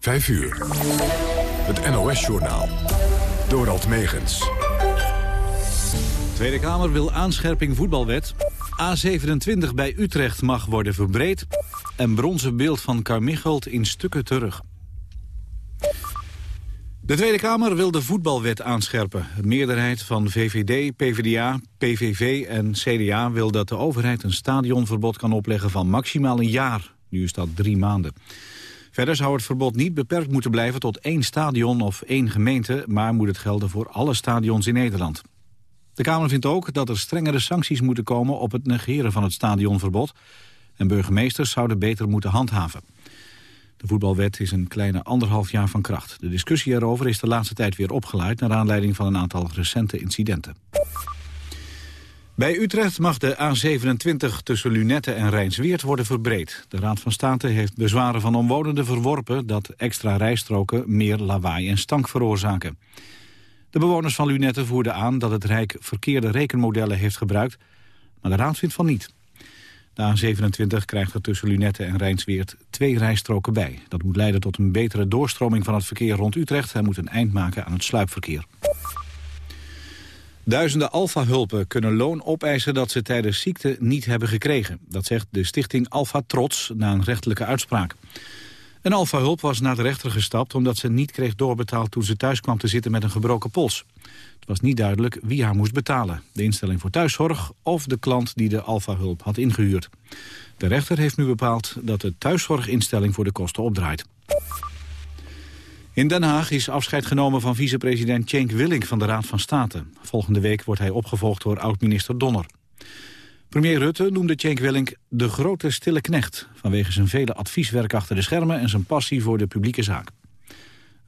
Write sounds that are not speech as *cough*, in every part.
5 uur. Het NOS-journaal. Dorald Megens. Tweede Kamer wil aanscherping voetbalwet. A27 bij Utrecht mag worden verbreed. En bronzen beeld van Carmichelt in stukken terug. De Tweede Kamer wil de voetbalwet aanscherpen. De meerderheid van VVD, PvdA, PVV en CDA wil dat de overheid een stadionverbod kan opleggen van maximaal een jaar. Nu is dat drie maanden. Verder zou het verbod niet beperkt moeten blijven tot één stadion of één gemeente, maar moet het gelden voor alle stadions in Nederland. De Kamer vindt ook dat er strengere sancties moeten komen op het negeren van het stadionverbod. En burgemeesters zouden beter moeten handhaven. De voetbalwet is een kleine anderhalf jaar van kracht. De discussie erover is de laatste tijd weer opgeleid... naar aanleiding van een aantal recente incidenten. Bij Utrecht mag de A27 tussen Lunette en Rijnsweert worden verbreed. De Raad van State heeft bezwaren van omwonenden verworpen... dat extra rijstroken meer lawaai en stank veroorzaken. De bewoners van Lunette voerden aan dat het Rijk verkeerde rekenmodellen heeft gebruikt... maar de Raad vindt van niet. De A27 krijgt er tussen Lunette en Rijnsweert twee rijstroken bij. Dat moet leiden tot een betere doorstroming van het verkeer rond Utrecht... en moet een eind maken aan het sluipverkeer. Duizenden Alfa-hulpen kunnen loon opeisen dat ze tijdens ziekte niet hebben gekregen. Dat zegt de stichting Alfa Trots na een rechtelijke uitspraak. Een Alfa-hulp was naar de rechter gestapt omdat ze niet kreeg doorbetaald toen ze thuis kwam te zitten met een gebroken pols. Het was niet duidelijk wie haar moest betalen. De instelling voor thuiszorg of de klant die de Alfa-hulp had ingehuurd. De rechter heeft nu bepaald dat de thuiszorginstelling voor de kosten opdraait. In Den Haag is afscheid genomen van vicepresident Cenk Willink van de Raad van State. Volgende week wordt hij opgevolgd door oud-minister Donner. Premier Rutte noemde Cenk Willink de grote stille knecht... vanwege zijn vele advieswerk achter de schermen en zijn passie voor de publieke zaak.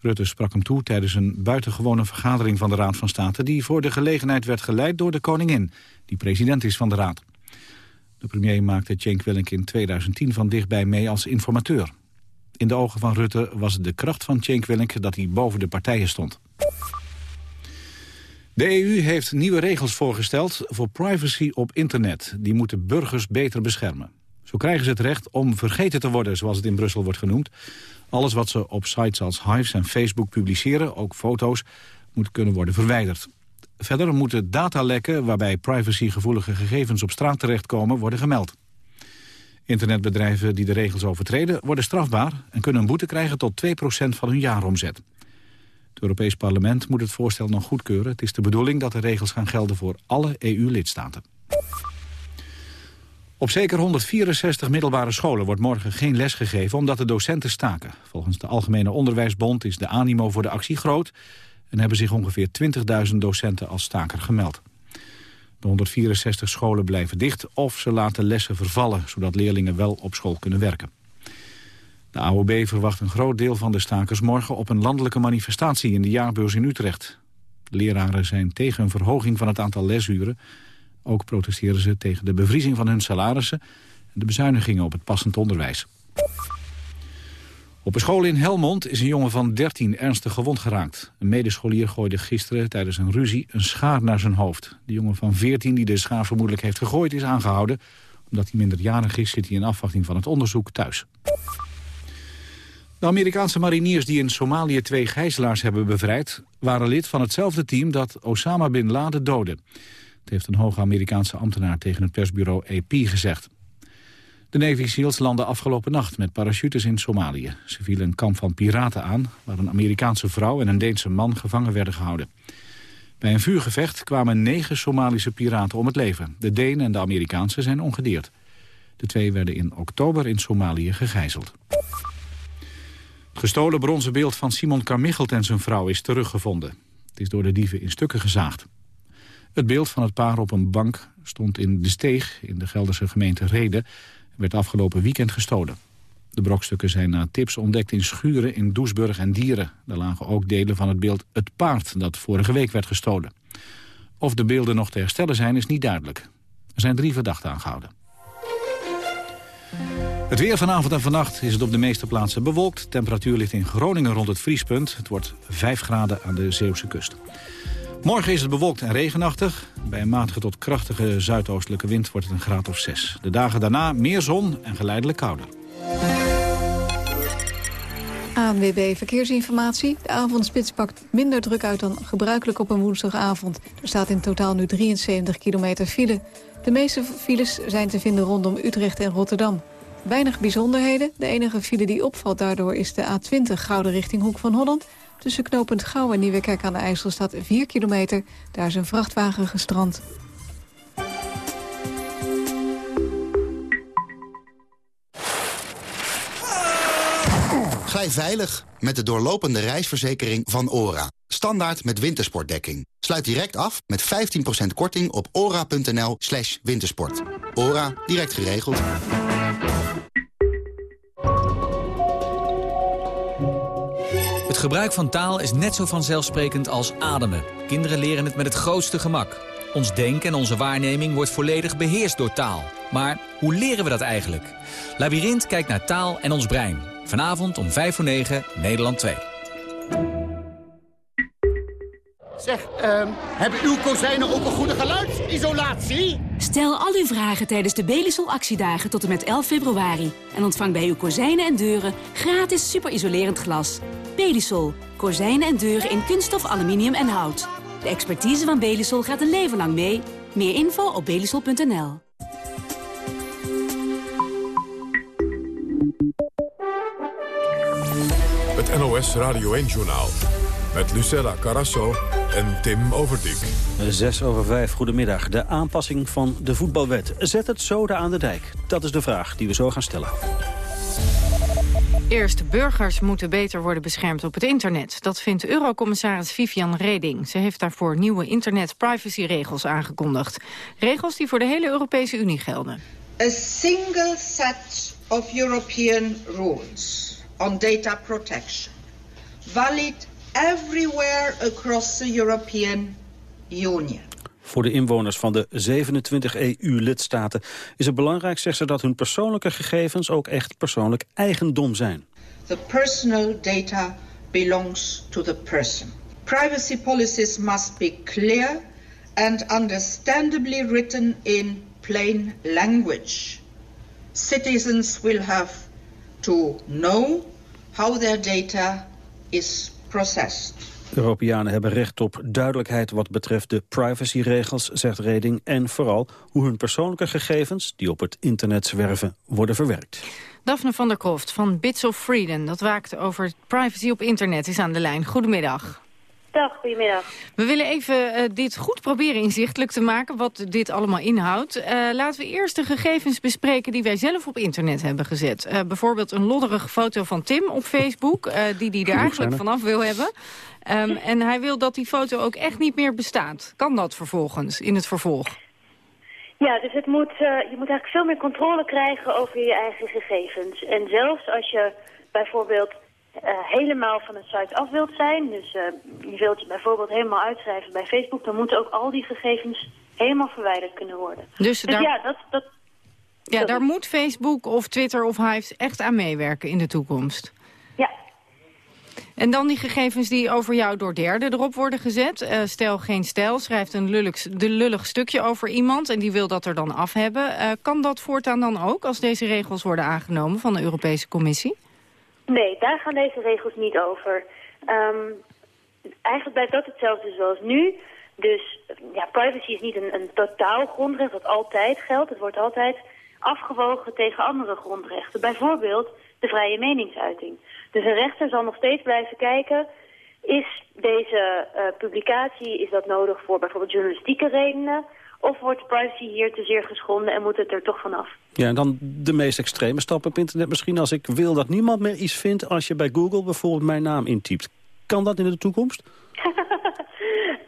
Rutte sprak hem toe tijdens een buitengewone vergadering van de Raad van State... die voor de gelegenheid werd geleid door de koningin, die president is van de Raad. De premier maakte Cenk Willink in 2010 van dichtbij mee als informateur. In de ogen van Rutte was het de kracht van Cenk Willink dat hij boven de partijen stond. De EU heeft nieuwe regels voorgesteld voor privacy op internet. Die moeten burgers beter beschermen. Zo krijgen ze het recht om vergeten te worden, zoals het in Brussel wordt genoemd. Alles wat ze op sites als Hives en Facebook publiceren, ook foto's, moet kunnen worden verwijderd. Verder moeten datalekken waarbij privacygevoelige gegevens op straat terechtkomen worden gemeld. Internetbedrijven die de regels overtreden worden strafbaar... en kunnen een boete krijgen tot 2% van hun jaaromzet. Het Europees Parlement moet het voorstel nog goedkeuren. Het is de bedoeling dat de regels gaan gelden voor alle EU-lidstaten. Op zeker 164 middelbare scholen wordt morgen geen les gegeven omdat de docenten staken. Volgens de Algemene Onderwijsbond is de animo voor de actie groot en hebben zich ongeveer 20.000 docenten als staker gemeld. De 164 scholen blijven dicht of ze laten lessen vervallen... zodat leerlingen wel op school kunnen werken. De AOB verwacht een groot deel van de stakers morgen... op een landelijke manifestatie in de jaarbeurs in Utrecht. Leraren zijn tegen een verhoging van het aantal lesuren. Ook protesteren ze tegen de bevriezing van hun salarissen... en de bezuinigingen op het passend onderwijs. Op een school in Helmond is een jongen van 13 ernstig gewond geraakt. Een medescholier gooide gisteren tijdens een ruzie een schaar naar zijn hoofd. De jongen van 14 die de schaar vermoedelijk heeft gegooid is aangehouden. Omdat hij minderjarig is zit hij in afwachting van het onderzoek thuis. De Amerikaanse mariniers die in Somalië twee gijzelaars hebben bevrijd... waren lid van hetzelfde team dat Osama Bin Laden doodde. Het heeft een hoge Amerikaanse ambtenaar tegen het persbureau AP gezegd. De Navy SEALs landden afgelopen nacht met parachutes in Somalië. Ze vielen een kamp van piraten aan... waar een Amerikaanse vrouw en een Deense man gevangen werden gehouden. Bij een vuurgevecht kwamen negen Somalische piraten om het leven. De Denen en de Amerikaanse zijn ongedeerd. De twee werden in oktober in Somalië gegijzeld. Het gestolen bronzen beeld van Simon Carmichelt en zijn vrouw is teruggevonden. Het is door de dieven in stukken gezaagd. Het beeld van het paar op een bank stond in de steeg in de Gelderse gemeente Reden werd afgelopen weekend gestolen. De brokstukken zijn na tips ontdekt in schuren in Doesburg en Dieren. Daar lagen ook delen van het beeld Het Paard dat vorige week werd gestolen. Of de beelden nog te herstellen zijn is niet duidelijk. Er zijn drie verdachten aangehouden. Het weer vanavond en vannacht is het op de meeste plaatsen bewolkt. Temperatuur ligt in Groningen rond het vriespunt. Het wordt 5 graden aan de Zeeuwse kust. Morgen is het bewolkt en regenachtig. Bij een matige tot krachtige zuidoostelijke wind wordt het een graad of 6. De dagen daarna meer zon en geleidelijk kouder. ANWB Verkeersinformatie. De avondspits pakt minder druk uit dan gebruikelijk op een woensdagavond. Er staat in totaal nu 73 kilometer file. De meeste files zijn te vinden rondom Utrecht en Rotterdam. Weinig bijzonderheden. De enige file die opvalt daardoor is de A20 Gouden richting Hoek van Holland. Tussen knooppunt Gouw en Nieuwekerk aan de IJssel staat 4 kilometer. Daar is een vrachtwagen gestrand. Glij veilig met de doorlopende reisverzekering van ORA. Standaard met wintersportdekking. Sluit direct af met 15% korting op ora.nl slash wintersport. ORA, direct geregeld. Gebruik van taal is net zo vanzelfsprekend als ademen. Kinderen leren het met het grootste gemak. Ons denken en onze waarneming wordt volledig beheerst door taal. Maar hoe leren we dat eigenlijk? Labyrinth kijkt naar taal en ons brein. Vanavond om 5 voor 9, Nederland 2. Zeg, uh, hebben uw kozijnen ook een goede geluidsisolatie? Stel al uw vragen tijdens de Belisol actiedagen tot en met 11 februari. En ontvang bij uw kozijnen en deuren gratis superisolerend glas. Belisol. Kozijnen en deuren in kunststof, aluminium en hout. De expertise van Belisol gaat een leven lang mee. Meer info op belisol.nl. Het NOS Radio 1-journaal. Met Lucella Carasso en Tim Overdijk. 6 over 5, goedemiddag. De aanpassing van de voetbalwet. Zet het zoden aan de dijk? Dat is de vraag die we zo gaan stellen. Eerst, burgers moeten beter worden beschermd op het internet. Dat vindt Eurocommissaris Vivian Reding. Ze heeft daarvoor nieuwe internet-privacyregels aangekondigd. Regels die voor de hele Europese Unie gelden. A single set of European rules on data protection, valid everywhere across the European Union. Voor de inwoners van de 27 EU-lidstaten is het belangrijk, zegt ze, dat hun persoonlijke gegevens ook echt persoonlijk eigendom zijn. The personal data belongs to the person. Privacy policies must be clear and understandably written in plain language. Citizens will have to know how their data is processed. Europeanen hebben recht op duidelijkheid wat betreft de privacyregels, zegt Reding, en vooral hoe hun persoonlijke gegevens, die op het internet zwerven, worden verwerkt. Daphne van der Kroft van Bits of Freedom, dat waakt over privacy op internet, is aan de lijn. Goedemiddag. Dag, goedemiddag. We willen even uh, dit goed proberen inzichtelijk te maken, wat dit allemaal inhoudt. Uh, laten we eerst de gegevens bespreken die wij zelf op internet hebben gezet. Uh, bijvoorbeeld een lodderige foto van Tim op Facebook, die hij er eigenlijk vanaf wil hebben. Um, en hij wil dat die foto ook echt niet meer bestaat. Kan dat vervolgens, in het vervolg? Ja, dus het moet, je moet eigenlijk veel meer controle krijgen over je eigen gegevens. En zelfs als je bijvoorbeeld uh, helemaal van het site af wilt zijn, dus uh, je wilt je bijvoorbeeld helemaal uitschrijven bij Facebook, dan moeten ook al die gegevens helemaal verwijderd kunnen worden. Dus, dus daar... ja, dat, dat, ja, dat daar moet Facebook of Twitter of Hives echt aan meewerken in de toekomst. Ja. En dan die gegevens die over jou door derden erop worden gezet. Uh, stel geen stijl, schrijft een lullig, de lullig stukje over iemand... en die wil dat er dan af hebben. Kan dat voortaan dan ook als deze regels worden aangenomen van de Europese Commissie? Nee, daar gaan deze regels niet over. Um, eigenlijk blijft dat hetzelfde zoals nu. Dus ja, privacy is niet een, een totaal grondrecht dat altijd geldt. Het wordt altijd afgewogen tegen andere grondrechten. Bijvoorbeeld de vrije meningsuiting. Dus een rechter zal nog steeds blijven kijken... is deze uh, publicatie is dat nodig voor bijvoorbeeld journalistieke redenen... Of wordt privacy hier te zeer geschonden en moet het er toch vanaf? Ja, en dan de meest extreme stap op internet misschien. Als ik wil dat niemand meer iets vindt als je bij Google bijvoorbeeld mijn naam intypt. Kan dat in de toekomst?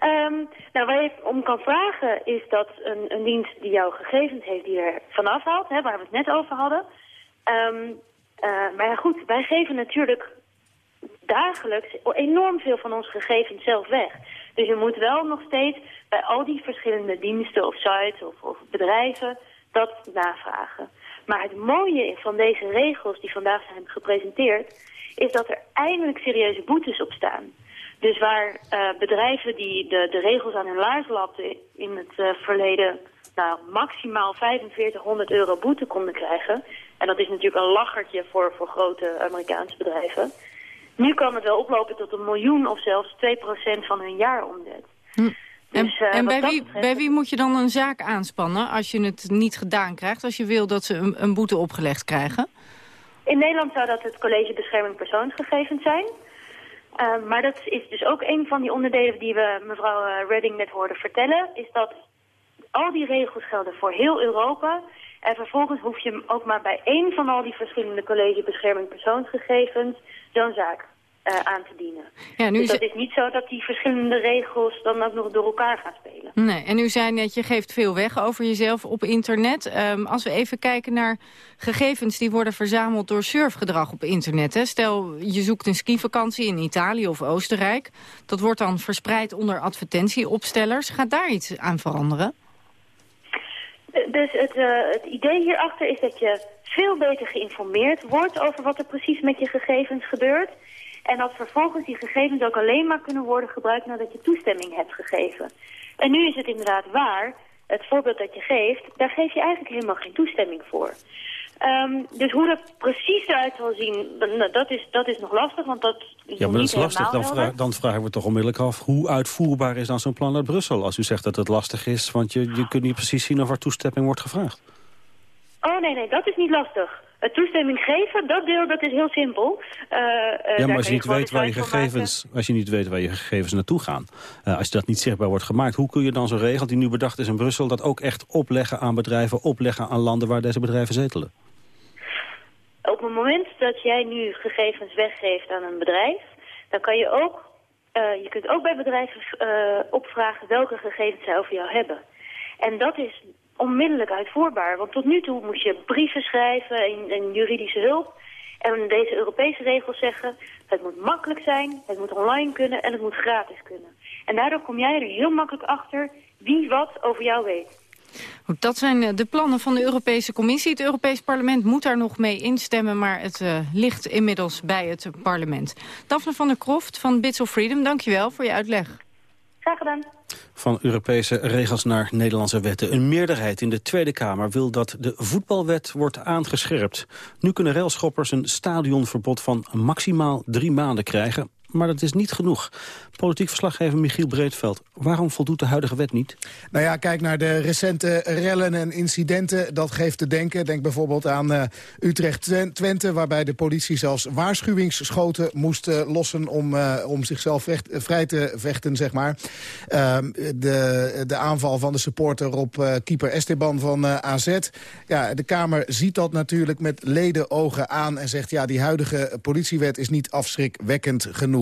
um, *laughs* nou, waar je om kan vragen is dat een, een, dienst die jouw gegevens heeft die er vanaf haalt, hè, waar we het net over hadden. Um, uh, maar ja, goed, wij geven natuurlijk dagelijks enorm veel van onze gegevens zelf weg. Dus je moet wel nog steeds bij al die verschillende diensten of sites of, of bedrijven dat navragen. Maar het mooie van deze regels die vandaag zijn gepresenteerd... is dat er eindelijk serieuze boetes op staan. Dus waar uh, bedrijven die de, de regels aan hun laars lapten in het uh, verleden... nou, maximaal 4500 euro boete konden krijgen... en dat is natuurlijk een lachertje voor, voor grote Amerikaanse bedrijven... Nu kan het wel oplopen tot een miljoen of zelfs 2% van hun jaaromzet. Hm. En, Dus, eh, en bij, wie, betreft- bij wie moet je dan een zaak aanspannen als je het niet gedaan krijgt? Als je wil dat ze een, een boete opgelegd krijgen? In Nederland zou dat het College Bescherming Persoonsgegevens zijn. Eh, maar dat is dus ook een van die onderdelen die we mevrouw eh, Redding net hoorden vertellen. Is dat al die regels gelden voor heel Europa. En vervolgens hoef je ook maar bij één van al die verschillende College Bescherming Persoonsgegevens zo'n zaak eh, aan te dienen. Ja, nu dus dat is niet zo dat die verschillende regels dan ook nog door elkaar gaan spelen. Nee, en u zei net, je geeft veel weg over jezelf op internet. Ehm, als we even kijken naar gegevens die worden verzameld door surfgedrag op internet. Hè. Stel, je zoekt een skivakantie in Italië of Oostenrijk. Dat wordt dan verspreid onder advertentieopstellers. Gaat daar iets aan veranderen? Eh, Dus het, eh, het idee hierachter is dat je veel beter geïnformeerd wordt over wat er precies met je gegevens gebeurt. En dat vervolgens die gegevens ook alleen maar kunnen worden gebruikt nadat je toestemming hebt gegeven. En nu is het inderdaad waar, het voorbeeld dat je geeft, daar geef je eigenlijk helemaal geen toestemming voor. Ehm, dus hoe dat precies eruit zal zien, nou, dat, is, dat is nog lastig, want dat is Ja, maar dat is lastig. Dan, dan vragen we toch onmiddellijk af... hoe uitvoerbaar is dan zo'n plan uit Brussel? Als u zegt dat het lastig is, want je, je kunt niet precies zien... of er toestemming wordt gevraagd. Oh nee, nee, dat is niet lastig. Het toestemming geven, dat deel, dat is heel simpel. Eh, eh, ja, maar als je niet weet waar je gegevens, als je niet weet waar je gegevens naartoe gaan, eh, als je dat niet zichtbaar wordt gemaakt, hoe kun je dan zo'n regel die nu bedacht is in Brussel dat ook echt opleggen aan bedrijven, opleggen aan landen waar deze bedrijven zetelen? Op het moment dat jij nu gegevens weggeeft aan een bedrijf, dan kan je ook, eh, je kunt ook bij bedrijven eh, opvragen welke gegevens zij over jou hebben. En dat is onmiddellijk uitvoerbaar, want tot nu toe moest je brieven schrijven en, en juridische hulp. En deze Europese regels zeggen, het moet makkelijk zijn, het moet online kunnen en het moet gratis kunnen. En daardoor kom jij er heel makkelijk achter wie wat over jou weet. Dat zijn eh, de plannen van de Europese Commissie. Het Europees Parlement moet daar nog mee instemmen... maar het eh, ligt inmiddels bij het parlement. Daphne van der Kroft van Bits of Freedom, dankjewel voor je uitleg. Van Europese regels naar Nederlandse wetten. Een meerderheid in de Tweede Kamer wil dat de voetbalwet wordt aangescherpt. Nu kunnen railschoppers een stadionverbod van maximaal drie maanden krijgen. Maar dat is niet genoeg. Politiek verslaggever Michiel Breedveld. Waarom voldoet de huidige wet niet? Nou ja, kijk naar de recente rellen en incidenten. Dat geeft te denken. Denk bijvoorbeeld aan uh, Utrecht-Twente... waarbij de politie zelfs waarschuwingsschoten moest uh, lossen... om, uh, om zichzelf vrij te vechten, zeg maar. de, de aanval van de supporter op keeper Esteban van AZ. Ja, de Kamer ziet dat natuurlijk met ledenogen aan... en zegt, ja, die huidige politiewet is niet afschrikwekkend genoeg.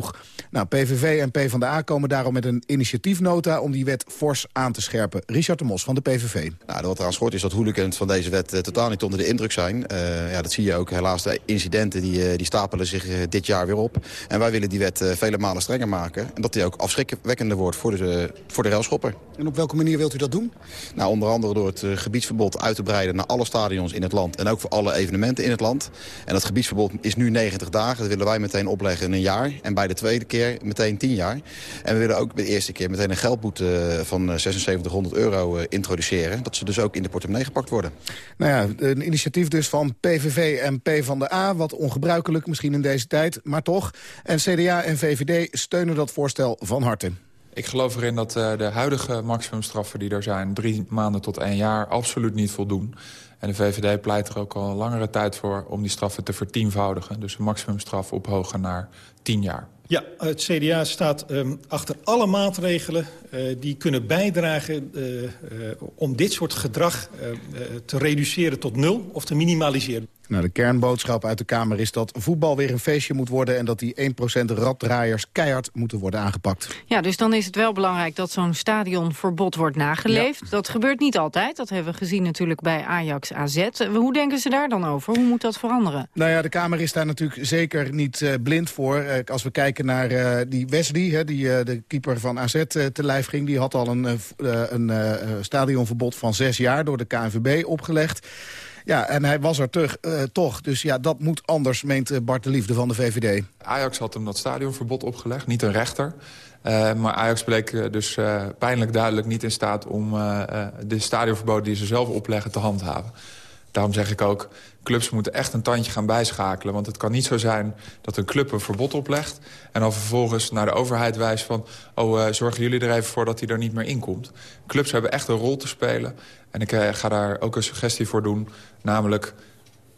Nou, PVV en PvdA komen daarom met een initiatiefnota... om die wet fors aan te scherpen. Richard de Mos van de PVV. Nou, wat eraan schort is dat hooligans van deze wet uh, totaal niet onder de indruk zijn. Uh, ja, dat zie je ook helaas. De incidenten die, uh, die stapelen zich dit jaar weer op. En wij willen die wet vele malen strenger maken. En dat die ook afschrikwekkender wordt voor de, voor de railschopper. En op welke manier wilt u dat doen? Nou, onder andere door het gebiedsverbod uit te breiden naar alle stadions in het land. En ook voor alle evenementen in het land. En dat gebiedsverbod is nu 90 dagen. Dat willen wij meteen opleggen in een jaar. En bij de tweede keer meteen 10 jaar. En we willen ook de eerste keer meteen een geldboete van 7600 euro introduceren. Dat ze dus ook in de portemonnee gepakt worden. Nou ja, een initiatief dus van PVV en PvdA. Wat ongebruikelijk misschien in deze tijd, maar toch. En CDA en VVD steunen dat voorstel van harte. Ik geloof erin dat de huidige maximumstraffen die er zijn... drie maanden tot één jaar, absoluut niet voldoen. En de VVD pleit er ook al langere tijd voor om die straffen te vertienvoudigen. Dus de maximumstraf ophogen naar tien jaar. Ja, het CDA staat um, achter alle maatregelen uh, die kunnen bijdragen uh, uh, om dit soort gedrag te reduceren tot nul of te minimaliseren. Nou, de kernboodschap uit de Kamer is dat voetbal weer een feestje moet worden... en dat die 1% raddraaiers keihard moeten worden aangepakt. Ja, dus dan is het wel belangrijk dat zo'n stadionverbod wordt nageleefd. Ja. Dat gebeurt niet altijd. Dat hebben we gezien natuurlijk bij Ajax AZ. Hoe denken ze daar dan over? Hoe moet dat veranderen? Nou ja, de Kamer is daar natuurlijk zeker niet uh, blind voor. Uh, als we kijken naar uh, die Wesley, hè, die de keeper van AZ te lijf ging... die had al een, een stadionverbod van zes jaar door de KNVB opgelegd. Ja, en hij was er terug, uh, toch. Dus ja, dat moet anders, meent Bart de Liefde van de VVD. Ajax had hem dat stadionverbod opgelegd, niet een rechter. Uh, maar Ajax bleek dus pijnlijk duidelijk niet in staat om de stadionverboden die ze zelf opleggen te handhaven. Daarom zeg ik ook, clubs moeten echt een tandje gaan bijschakelen. Want het kan niet zo zijn dat een club een verbod oplegt... en dan vervolgens naar de overheid wijst van... oh, uh, zorgen jullie er even voor dat hij er niet meer in komt. Clubs hebben echt een rol te spelen. En ik uh, ga daar ook een suggestie voor doen. Namelijk,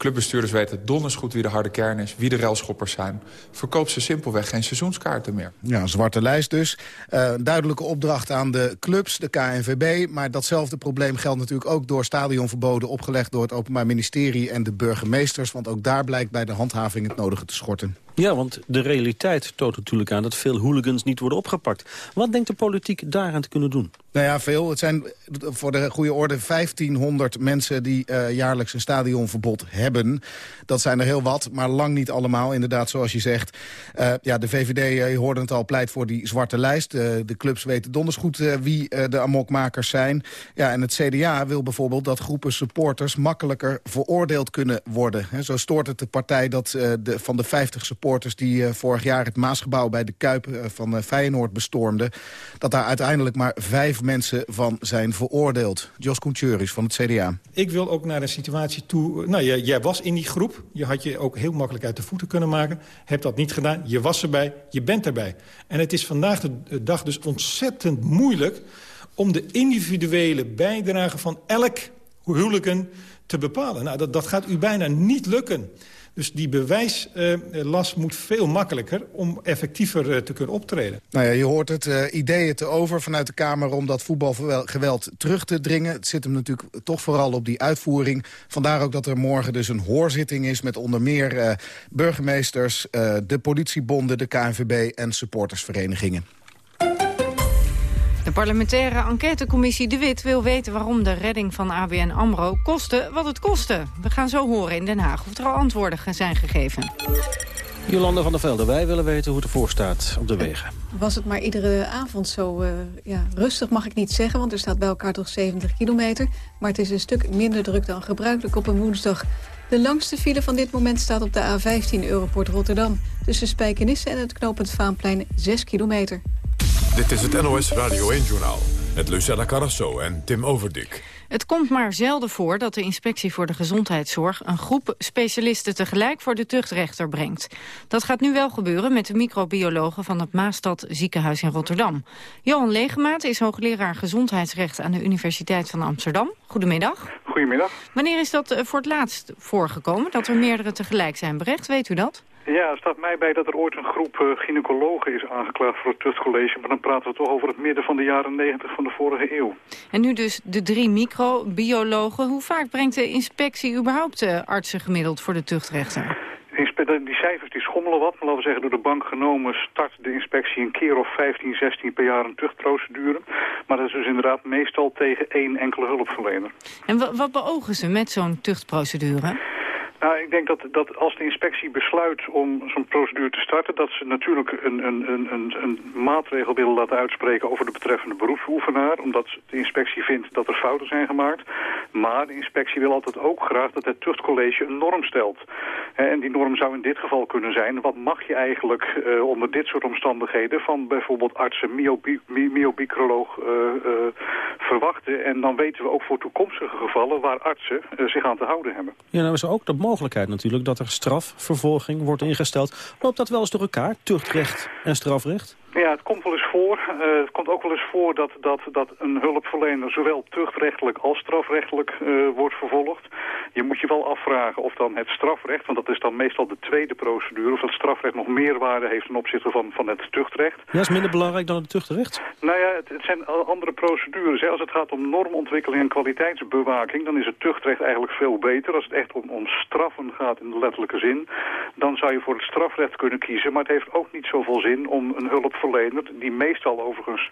Clubbestuurders weten donders goed wie de harde kern is, wie de railschoppers zijn. Verkoop ze simpelweg geen seizoenskaarten meer. Ja, zwarte lijst dus. Uh, duidelijke opdracht aan de clubs, de KNVB. Maar datzelfde probleem geldt natuurlijk ook door stadionverboden... opgelegd door het Openbaar Ministerie en de burgemeesters. Want ook daar blijkt bij de handhaving het nodige te schorten. Ja, want de realiteit toont natuurlijk aan dat veel hooligans niet worden opgepakt. Wat denkt de politiek daaraan te kunnen doen? Nou ja, veel. Het zijn voor de goede orde 1500 mensen die uh, jaarlijks een stadionverbod hebben. Dat zijn er heel wat, maar lang niet allemaal. Inderdaad, zoals je zegt. Uh, ja, de VVD, uh, je hoorde het al, pleit voor die zwarte lijst. de clubs weten donders goed wie de amokmakers zijn. Ja, en het CDA wil bijvoorbeeld dat groepen supporters makkelijker veroordeeld kunnen worden. He, zo stoort het de partij dat de, van de 50 supporters die vorig jaar het Maasgebouw bij de Kuip van Feyenoord bestormden, dat daar uiteindelijk maar vijf mensen van zijn veroordeeld. Jos Couturis van het CDA. Ik wil ook naar een situatie toe... Nou, jij, jij was in die groep. Je had je ook heel makkelijk uit de voeten kunnen maken. Heb dat niet gedaan. Je was erbij. Je bent erbij. En het is vandaag de dag dus ontzettend moeilijk... om de individuele bijdrage van elk huwelijken te bepalen. Nou, dat, dat gaat u bijna niet lukken. Dus die bewijslast uh, moet veel makkelijker om effectiever uh, te kunnen optreden. Nou ja, je hoort het, uh, ideeën te over vanuit de Kamer om dat voetbalgeweld terug te dringen. Het zit hem natuurlijk toch vooral op die uitvoering. Vandaar ook dat er morgen dus een hoorzitting is met onder meer burgemeesters, de politiebonden, de KNVB en supportersverenigingen. De parlementaire enquêtecommissie De Wit wil weten waarom de redding van ABN AMRO kostte wat het kostte. We gaan zo horen in Den Haag of er al antwoorden zijn gegeven. Jolanda van der Velde, wij willen weten hoe het ervoor staat op de wegen. Was het maar iedere avond zo uh, ja, rustig, mag ik niet zeggen... want er staat bij elkaar toch 70 kilometer. Maar het is een stuk minder druk dan gebruikelijk op een woensdag. De langste file van dit moment staat op de A15 Europort Rotterdam. Tussen Spijkenisse en het knooppunt Vaanplein 6 kilometer. Dit is het NOS Radio 1-journaal met Lucella Carrasso en Tim Overdik. Het komt maar zelden voor dat de Inspectie voor de Gezondheidszorg... een groep specialisten tegelijk voor de tuchtrechter brengt. Dat gaat nu wel gebeuren met de microbiologen van het Maastad ziekenhuis in Rotterdam. Johan Legemaat is hoogleraar gezondheidsrecht aan de Universiteit van Amsterdam. Goedemiddag. Goedemiddag. Wanneer is dat eh, voor het laatst voorgekomen, dat er meerdere tegelijk zijn berecht? Weet u dat? Ja, staat mij bij dat er ooit een groep uh, gynaecologen is aangeklaagd voor het tuchtcollege. Maar dan praten we toch over het midden van de jaren 90 van de vorige eeuw. En nu dus de drie microbiologen. Hoe vaak brengt de inspectie überhaupt uh, artsen gemiddeld voor de tuchtrechter? Die cijfers die schommelen wat, maar laten we zeggen door de bank genomen start de inspectie een keer of 15, 16 per jaar een tuchtprocedure. Maar dat is dus inderdaad meestal tegen één enkele hulpverlener. En wat beogen ze met zo'n tuchtprocedure? Nou, ik denk dat, dat als de inspectie besluit om zo'n procedure te starten... dat ze natuurlijk een, een, een, een, maatregel willen laten uitspreken over de betreffende beroepsoefenaar... omdat de inspectie vindt dat er fouten zijn gemaakt. Maar de inspectie wil altijd ook graag dat het tuchtcollege een norm stelt. En die norm zou in dit geval kunnen zijn... wat mag je eigenlijk uh, onder dit soort omstandigheden... van bijvoorbeeld artsen, myobicroloog uh, uh, verwachten. En dan weten we ook voor toekomstige gevallen... waar artsen zich aan te houden hebben. Ja, nou is ook de mogelijkheid natuurlijk dat er strafvervolging wordt ingesteld. Loopt dat wel eens door elkaar, tuchtrecht en strafrecht? Ja, het komt wel eens voor. Uh, het komt ook wel eens voor dat, dat, dat een hulpverlener zowel tuchtrechtelijk als strafrechtelijk uh, wordt vervolgd. Je moet je wel afvragen of dan het strafrecht, want dat is dan meestal de tweede procedure, of het strafrecht nog meer waarde heeft ten opzichte van, van het tuchtrecht. Ja, is minder belangrijk dan het tuchtrecht? Nou ja, het, het zijn andere procedures. Hè. Als het gaat om normontwikkeling en kwaliteitsbewaking, dan is het tuchtrecht eigenlijk veel beter. Als het echt om, om straffen gaat in de letterlijke zin, dan zou je voor het strafrecht kunnen kiezen. Maar het heeft ook niet zoveel zin om een hulp die meestal overigens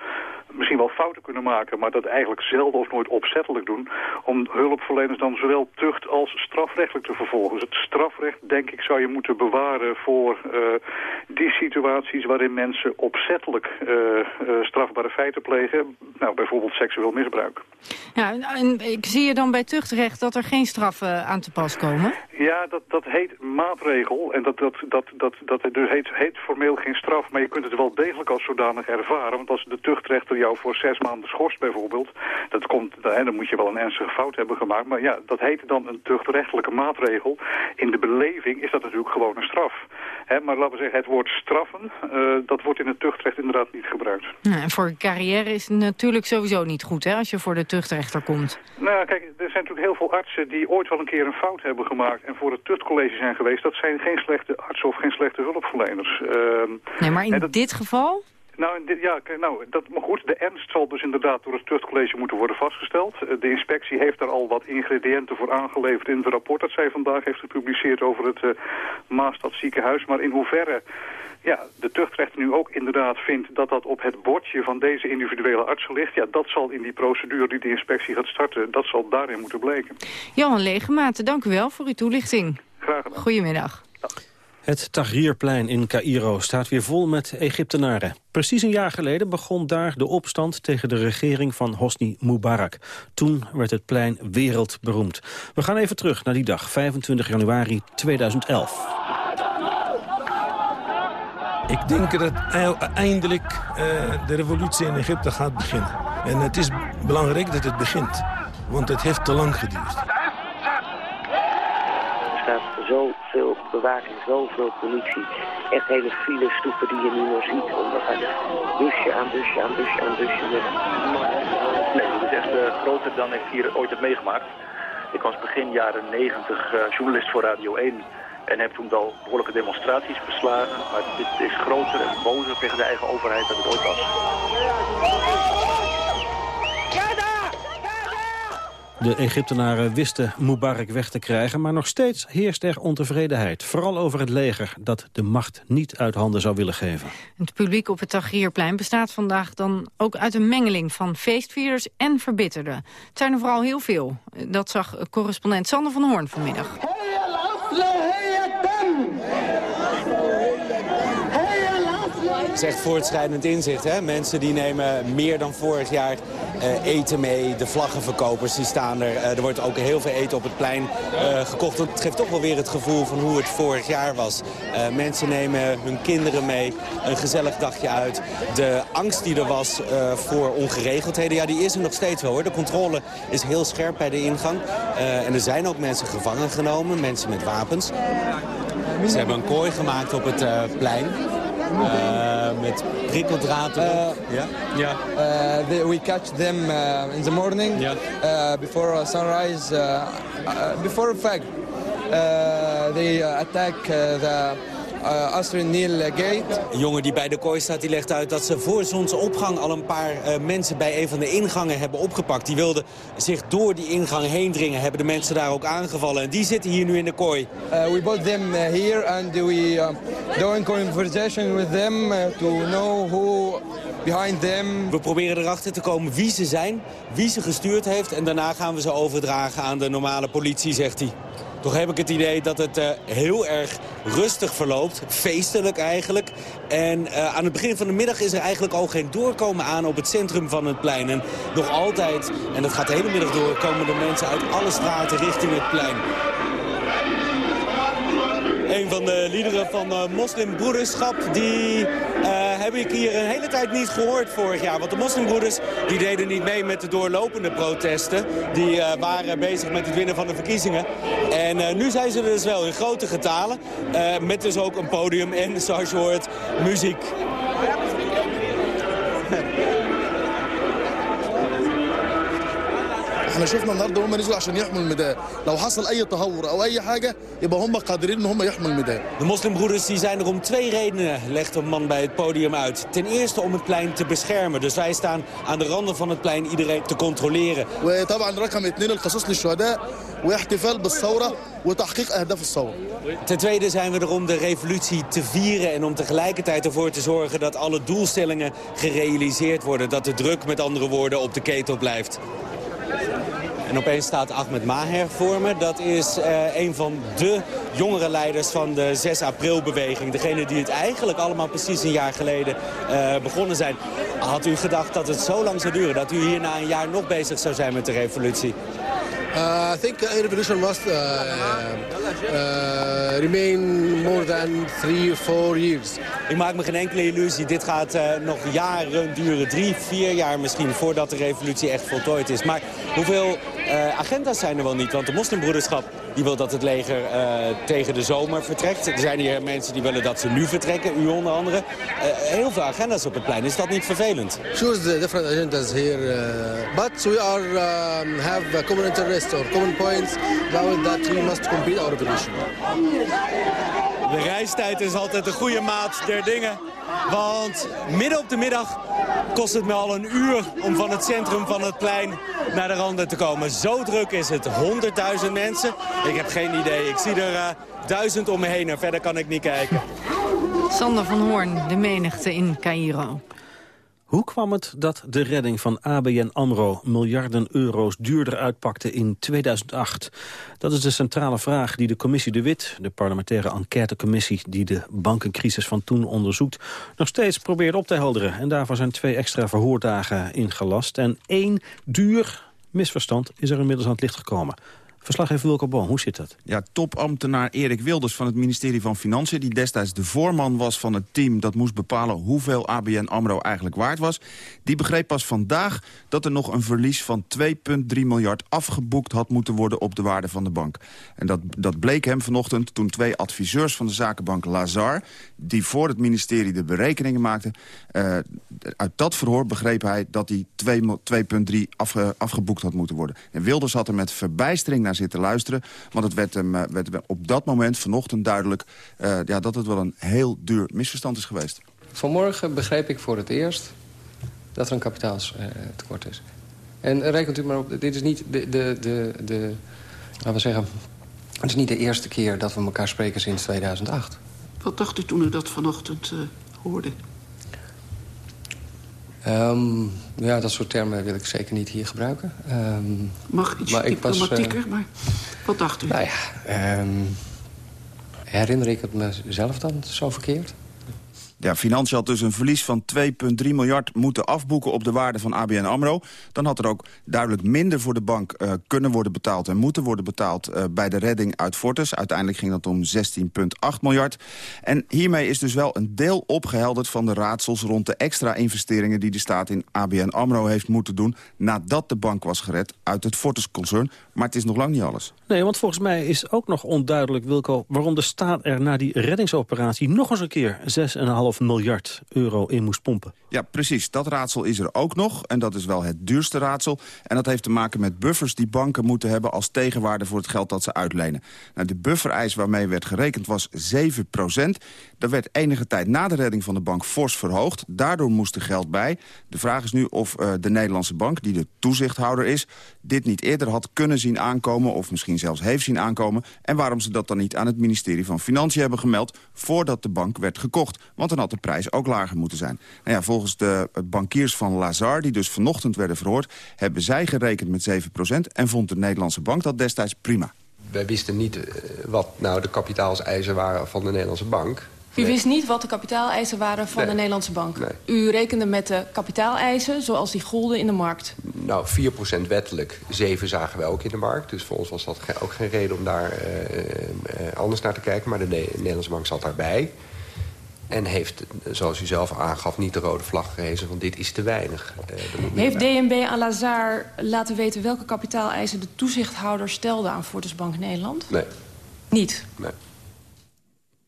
misschien wel fouten kunnen maken... maar dat eigenlijk zelden of nooit opzettelijk doen... om hulpverleners dan zowel tucht als strafrechtelijk te vervolgen. Dus het strafrecht, denk ik, zou je moeten bewaren voor uh, die situaties... waarin mensen opzettelijk uh, uh, strafbare feiten plegen. Nou, bijvoorbeeld seksueel misbruik. Ja, en ik zie je dan bij tuchtrecht dat er geen straffen aan te pas komen? Ja, dat, dat heet maatregel. En dat, dat, dat, dat, dat, dat heet, heet formeel geen straf. Maar je kunt het wel degelijk als zodanig ervaren. Want als de tuchtrechter jou voor zes maanden schorst bijvoorbeeld. Dat komt, dan moet je wel een ernstige fout hebben gemaakt. Maar ja, dat heet dan een tuchtrechtelijke maatregel. In de beleving is dat natuurlijk gewoon een straf. Hè, maar laten we zeggen, het woord straffen, uh, dat wordt in het tuchtrecht inderdaad niet gebruikt. Nou, en voor carrière is het natuurlijk sowieso niet goed, hè, als je voor de tuchtrechter komt. Nou, kijk, er zijn natuurlijk heel veel artsen die ooit wel een keer een fout hebben gemaakt... en voor het tuchtcollege zijn geweest. Dat zijn geen slechte artsen of geen slechte hulpverleners. Uh, nee, maar in dit geval? Nou, ja, nou dat, maar goed, de ernst zal dus inderdaad door het tuchtcollege moeten worden vastgesteld. Eh, de inspectie heeft daar al wat ingrediënten voor aangeleverd in het rapport dat zij vandaag heeft gepubliceerd over het uh, Maastad ziekenhuis. Maar in hoeverre ja, de tuchtrechter nu ook inderdaad vindt dat dat op het bordje van deze individuele artsen ligt, ja, dat zal in die procedure die de inspectie gaat starten, dat zal daarin moeten bleken. Johan Legemaat, dank u wel voor uw toelichting. Graag gedaan. Goedemiddag. Het Tahrirplein in Cairo staat weer vol met Egyptenaren. Precies een jaar geleden begon daar de opstand tegen de regering van Hosni Mubarak. Toen werd het plein wereldberoemd. We gaan even terug naar die dag, 25 januari 2011. Ik denk dat eindelijk uh, de revolutie in Egypte gaat beginnen. En het is belangrijk dat het begint, want het heeft te lang geduurd. Zoveel bewaking, zoveel politie. Echt hele file stoepen die je nu nog ziet. Omdat busje aan busje aan busje aan busje Nee, het is echt uh, groter dan ik hier ooit heb meegemaakt. Ik was begin jaren 90 uh, journalist voor Radio 1 en heb toen wel behoorlijke demonstraties beslagen. Maar dit is groter en bozer tegen de eigen overheid dan het ooit was. De Egyptenaren wisten Mubarak weg te krijgen, maar nog steeds heerst er ontevredenheid. Vooral over het leger dat de macht niet uit handen zou willen geven. Het publiek op het Tahrirplein bestaat vandaag dan ook uit een mengeling van feestvierders en verbitterden. Het zijn er vooral heel veel. Dat zag correspondent Sander van Hoorn vanmiddag. Zegt voortschrijdend inzicht. Hè? Mensen die nemen meer dan vorig jaar uh, eten mee. De vlaggenverkopers die staan er. Uh, er wordt ook heel veel eten op het plein uh, gekocht. Het geeft toch wel weer het gevoel van hoe het vorig jaar was. mensen nemen hun kinderen mee. Een gezellig dagje uit. De angst die er was voor ongeregeldheden, ja, die is er nog steeds wel. hoor. De controle is heel scherp bij de ingang. en er zijn ook mensen gevangen genomen. Mensen met wapens. Ze hebben een kooi gemaakt op het plein. Uh, met prikkeldraad erop. Uh, ja? Ja. Uh, we catch them uh, in the morning. Uh, before sunrise. before fag. they attack the uh, Astrid Neil Gate. Een jongen die bij de kooi staat, die legt uit dat ze voor zonsopgang al een paar uh, mensen bij een van de ingangen hebben opgepakt. Die wilden zich door die ingang heen dringen, hebben de mensen daar ook aangevallen. En die zitten hier nu in de kooi. Uh, we brought them here and we doing conversation with them to know who behind them. We proberen erachter te komen wie ze zijn, wie ze gestuurd heeft. En daarna gaan we ze overdragen aan de normale politie, zegt hij. Toch heb ik het idee dat het uh, heel erg rustig verloopt. Feestelijk eigenlijk. En uh, aan het begin van de middag is er eigenlijk al geen doorkomen aan op het centrum van het plein. En nog altijd, en dat gaat de hele middag door, komen de mensen uit alle straten richting het plein. Een van de liederen van uh, moslimbroederschap, die heb ik hier een hele tijd niet gehoord vorig jaar. Want de moslimbroeders die deden niet mee met de doorlopende protesten. Die uh, waren bezig met het winnen van de verkiezingen. En nu zijn ze er dus wel in grote getalen. met dus ook een podium en, zoals je muziek. احنا شفنا النهارده هم نزلوا عشان يحموا الميدان لو حصل اي تهور او اي حاجه يبقى هم قادرين ان هم يحموا الميدان De moslimbroeders die zijn er om twee redenen, legt een man bij het podium uit. Ten eerste om het plein te beschermen. Dus wij staan aan de randen van het plein iedereen te controleren. وطبعا رقم اثنين القصاص للشهداء واحتفال بالثوره وتحقيق اهداف الثوره. Ten tweede zijn we er om de revolutie te vieren en om tegelijkertijd ervoor te zorgen dat alle doelstellingen gerealiseerd worden. Dat de druk met andere woorden op de ketel blijft. En opeens staat Ahmed Maher voor me. Dat is uh, een van de jongere leiders van de 6 april-beweging. Degene die het eigenlijk allemaal precies een jaar geleden uh, begonnen zijn. Had u gedacht dat het zo lang zou duren? Dat u hier na een jaar nog bezig zou zijn met de revolutie? Uh, I think a revolution must uh, uh, remain more than three four years. Ik maak me geen enkele illusie. Dit gaat uh, nog jaren duren. Drie, vier jaar misschien voordat de revolutie echt voltooid is. Maar hoeveel uh, agenda's zijn er wel niet? Want de moslimbroederschap die wil dat het leger uh, tegen de zomer vertrekt. Er zijn hier mensen die willen dat ze nu vertrekken, u onder andere. Uh, heel veel agenda's op het plein. Is dat niet vervelend? Sure, the different agendas here. Uh, but we are have common interest or common points that we must complete our revolution. De reistijd is altijd een goede maat der dingen. Want midden op de middag kost het me al een uur om van het centrum van het plein naar de randen te komen. Zo druk is het. 100.000 mensen. Ik heb geen idee. Ik zie er uh, duizend om me heen en verder kan ik niet kijken. Sander van Hoorn, de menigte in Cairo. Hoe kwam het dat de redding van ABN AMRO miljarden euro's duurder uitpakte in 2008? Dat is de centrale vraag die de commissie De Wit, de parlementaire enquêtecommissie die de bankencrisis van toen onderzoekt, nog steeds probeert op te helderen. En daarvoor zijn twee extra verhoordagen ingelast. En één duur misverstand is er inmiddels aan het licht gekomen. Verslaggever Wilco Boom, hoe zit dat? Ja, topambtenaar Erik Wilders van het ministerie van Financiën... die destijds de voorman was van het team dat moest bepalen... hoeveel ABN AMRO eigenlijk waard was... die begreep pas vandaag dat er nog een verlies van 2,3 miljard... afgeboekt had moeten worden op de waarde van de bank. En dat, dat bleek hem vanochtend toen twee adviseurs van de zakenbank Lazar... die voor het ministerie de berekeningen maakten... Uh, uit dat verhoor begreep hij dat die 2,3 afge, afgeboekt had moeten worden. En Wilders had er met verbijstering naar zitten luisteren. Want het werd hem, werd hem op dat moment vanochtend duidelijk... Uh, ja, dat het wel een heel duur misverstand is geweest. Vanmorgen begreep ik voor het eerst dat er een kapitaalstekort is. En rekent u maar op, dit is niet de, de, de, de laten we zeggen... het is niet de eerste keer dat we elkaar spreken sinds 2008. Wat dacht u toen u dat vanochtend uh, hoorde? Um, ja, dat soort termen wil ik zeker niet hier gebruiken. Um, Mag iets maar diplomatieker, was, uh, maar wat dacht u? Nou ja, um, herinner ik het mezelf dan zo verkeerd? Ja, Financiën had dus een verlies van 2,3 miljard moeten afboeken op de waarde van ABN AMRO. Dan had er ook duidelijk minder voor de bank uh, kunnen worden betaald en moeten worden betaald uh, bij de redding uit Fortis. Uiteindelijk ging dat om 16,8 miljard. En hiermee is dus wel een deel opgehelderd van de raadsels rond de extra investeringen die de staat in ABN AMRO heeft moeten doen nadat de bank was gered uit het Fortis-concern. Maar het is nog lang niet alles. Nee, want volgens mij is ook nog onduidelijk, Wilco, waarom de staat er na die reddingsoperatie nog eens een keer 6,5 miljard euro in moest pompen. Ja, precies. Dat raadsel is er ook nog. En dat is wel het duurste raadsel. En dat heeft te maken met buffers die banken moeten hebben... als tegenwaarde voor het geld dat ze uitlenen. Nou, de buffereis waarmee werd gerekend was 7 procent. Dat werd enige tijd na de redding van de bank fors verhoogd. Daardoor moest er geld bij. De vraag is nu of uh, de Nederlandse bank, die de toezichthouder is... dit niet eerder had kunnen zien aankomen... of misschien zelfs heeft zien aankomen... en waarom ze dat dan niet aan het ministerie van Financiën hebben gemeld... voordat de bank werd gekocht. Want dan had de prijs ook lager moeten zijn. Nou ja, volgens de bankiers van Lazar, die dus vanochtend werden verhoord... hebben zij gerekend met 7% en vond de Nederlandse bank dat destijds prima. Wij wisten niet wat nou de kapitaalseisen waren van de Nederlandse bank. U wist niet wat de kapitaaleisen waren van nee. de Nederlandse bank? Nee. U rekende met de kapitaaleisen zoals die golden in de markt? Nou, 4% wettelijk, 7 zagen wij ook in de markt. Dus voor ons was dat ook geen reden om daar uh, uh, anders naar te kijken. Maar de Nederlandse bank zat daarbij. En heeft, zoals u zelf aangaf, niet de rode vlag gehezen van dit is te weinig. Heeft DNB aan Lazar laten weten welke kapitaaleisen de toezichthouder stelde aan Fortis Bank Nederland? Nee. Niet? Nee.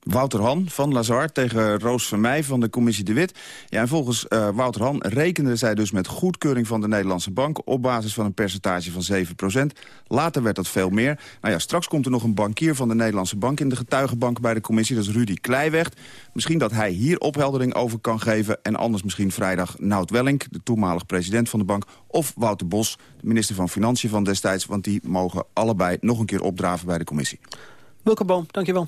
Wouter Han van Lazar tegen Roos van Meij van de commissie De Wit. Ja, en volgens uh, Wouter Han rekende zij dus met goedkeuring van de Nederlandse bank... op basis van een percentage van 7% Later werd dat veel meer. Nou ja, straks komt er nog een bankier van de Nederlandse bank... in de getuigenbank bij de commissie, dat is Rudy Kleiweg. Misschien dat hij hier opheldering over kan geven... en anders misschien vrijdag Nout Wellink, de toenmalig president van de bank... of Wouter Bos, de minister van Financiën van destijds... want die mogen allebei nog een keer opdraven bij de commissie. Wilke Boom, dankjewel.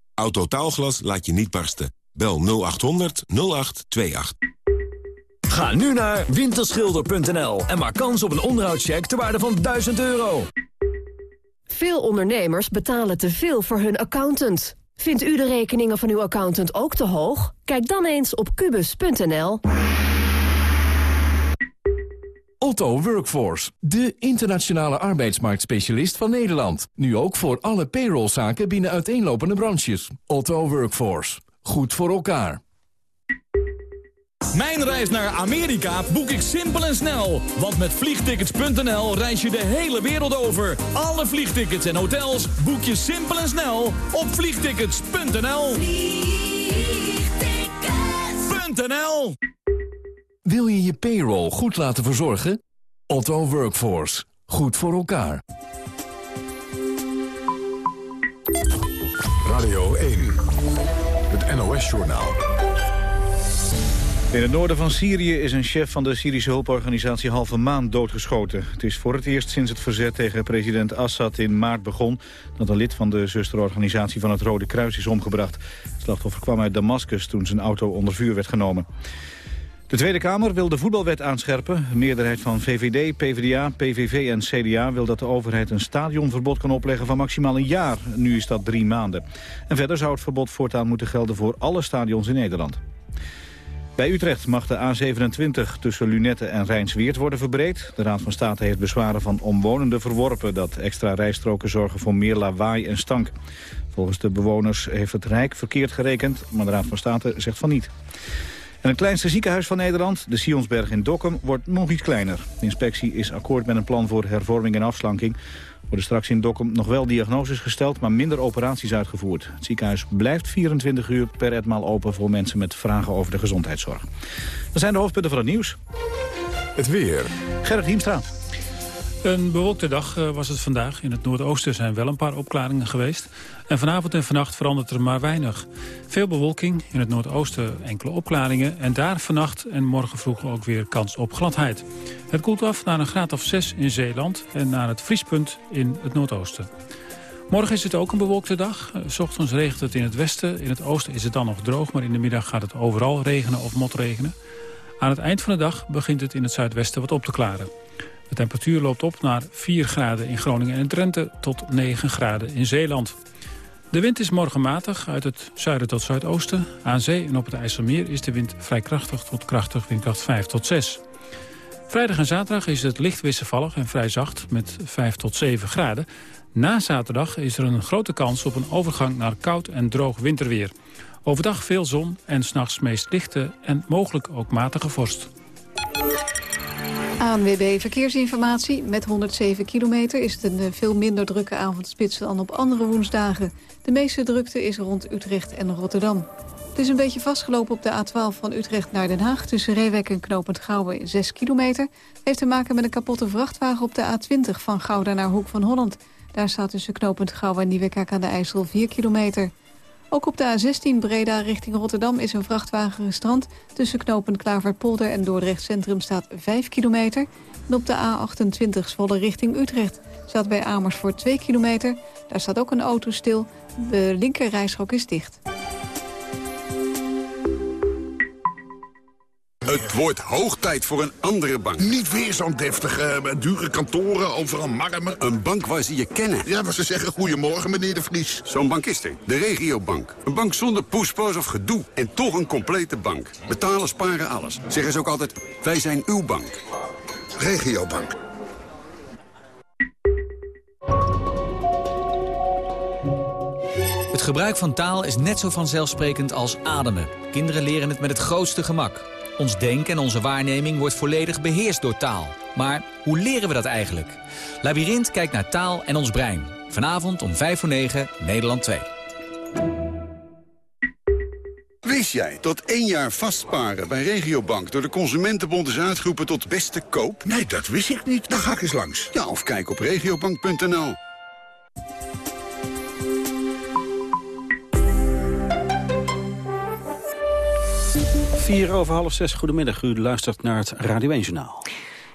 Autotaalglas laat je niet barsten. Bel 0800 0828. Ga nu naar winterschilder.nl en maak kans op een onderhoudscheck ter waarde van 1000 euro. Veel ondernemers betalen te veel voor hun accountant. Vindt u de rekeningen van uw accountant ook te hoog? Kijk dan eens op kubus.nl. Otto Workforce, de internationale arbeidsmarktspecialist van Nederland. Nu ook voor alle payrollzaken binnen uiteenlopende branches. Otto Workforce, goed voor elkaar. Mijn reis naar Amerika boek ik simpel en snel. Want met vliegtickets.nl reis je de hele wereld over. Alle vliegtickets en hotels boek je simpel en snel op vliegtickets.nl. Vliegtickets.nl Wil je je payroll goed laten verzorgen? Otto Workforce, goed voor elkaar. Radio 1, het NOS-journaal. In het noorden van Syrië is een chef van de Syrische hulporganisatie Halve Maan doodgeschoten. Het is voor het eerst sinds het verzet tegen president Assad in maart begon... dat een lid van de zusterorganisatie van het Rode Kruis is omgebracht. Het slachtoffer kwam uit Damascus toen zijn auto onder vuur werd genomen. De Tweede Kamer wil de voetbalwet aanscherpen. Een meerderheid van VVD, PvdA, PVV en CDA wil dat de overheid een stadionverbod kan opleggen van maximaal een jaar. Nu is dat drie maanden. En verder zou het verbod voortaan moeten gelden voor alle stadions in Nederland. Bij Utrecht mag de A27 tussen Lunette en Rijnsweert worden verbreed. De Raad van State heeft bezwaren van omwonenden verworpen... dat extra rijstroken zorgen voor meer lawaai en stank. Volgens de bewoners heeft het Rijk verkeerd gerekend... maar de Raad van State zegt van niet. En het kleinste ziekenhuis van Nederland, de Sionsberg in Dokkum, wordt nog iets kleiner. De inspectie is akkoord met een plan voor hervorming en afslanking. Worden straks in Dokkum nog wel diagnoses gesteld, maar minder operaties uitgevoerd. Het ziekenhuis blijft 24 uur per etmaal open voor mensen met vragen over de gezondheidszorg. Dat zijn de hoofdpunten van het nieuws. Het weer. Gerrit Hiemstra. Een bewolkte dag eh, was het vandaag. In het noordoosten zijn wel een paar opklaringen geweest. En vanavond en vannacht verandert er maar weinig. Veel bewolking, in het noordoosten enkele opklaringen... en daar vannacht en morgen vroeg ook weer kans op gladheid. Het koelt af naar een graad of 6 in Zeeland... en naar het vriespunt in het noordoosten. Morgen is het ook een bewolkte dag. Eh, ochtends regent het in het westen. In het oosten is het dan nog droog, maar in de middag gaat het overal regenen of motregenen. Aan het eind van de dag begint het in het zuidwesten wat op te klaren. De temperatuur loopt op naar 4 graden in Groningen en Drenthe tot 9 graden in Zeeland. De wind is morgen matig uit het zuiden tot zuidoosten. Aan zee en op het IJsselmeer is de wind vrij krachtig tot krachtig windkracht 5 tot 6. Vrijdag en zaterdag is het licht wisselvallig en vrij zacht met 5 tot 7 graden. Na zaterdag is er een grote kans op een overgang naar koud en droog winterweer. Overdag veel zon en s'nachts meest lichte en mogelijk ook matige vorst. ANWB Verkeersinformatie. Met 107 kilometer is het een eh, veel minder drukke avondspits dan op andere woensdagen. De meeste drukte is rond Utrecht en Rotterdam. Het is een beetje vastgelopen op de A12 van Utrecht naar Den Haag... tussen Reewek en Knopend Gouwen 6 kilometer. Heeft te maken met een kapotte vrachtwagen op de A20 van Gouda naar Hoek van Holland. Daar staat tussen Knopend Gouwen en Nieuwekerk aan de IJssel 4 kilometer. Ook op de A16 Breda richting Rotterdam is een vrachtwagen gestrand. Tussen knopen Klaverpolder en Dordrecht Centrum staat 5 kilometer. En op de A28 Zwolle richting Utrecht staat bij Amersfoort 2 kilometer. Daar staat ook een auto stil. De linker reishok is dicht. Het wordt hoog tijd voor een andere bank. Niet weer zo'n deftige, eh, dure kantoren, overal marmer. Een bank waar ze je kennen. Ja, waar ze zeggen goedemorgen, meneer de Vries. Zo'n bank is er. De regiobank. Een bank zonder poespas of gedoe. En toch een complete bank. Betalen, sparen, alles. Zeggen ze ook altijd, wij zijn uw bank. Regiobank. Het gebruik van taal is net zo vanzelfsprekend als ademen. Kinderen leren het met het grootste gemak. Ons denken en onze waarneming wordt volledig beheerst door taal. Maar hoe leren we dat eigenlijk? Labyrinth kijkt naar taal en ons brein. Vanavond om 5 voor 9, Nederland 2. Wist jij dat één jaar vastparen bij Regiobank... door de Consumentenbond is uitgeroepen tot beste koop? Nee, dat wist ik niet. Dan ga ik eens langs. Ja, of kijk op regiobank.nl. Vier over half zes, goedemiddag. U luistert naar het Radio 1 Journaal.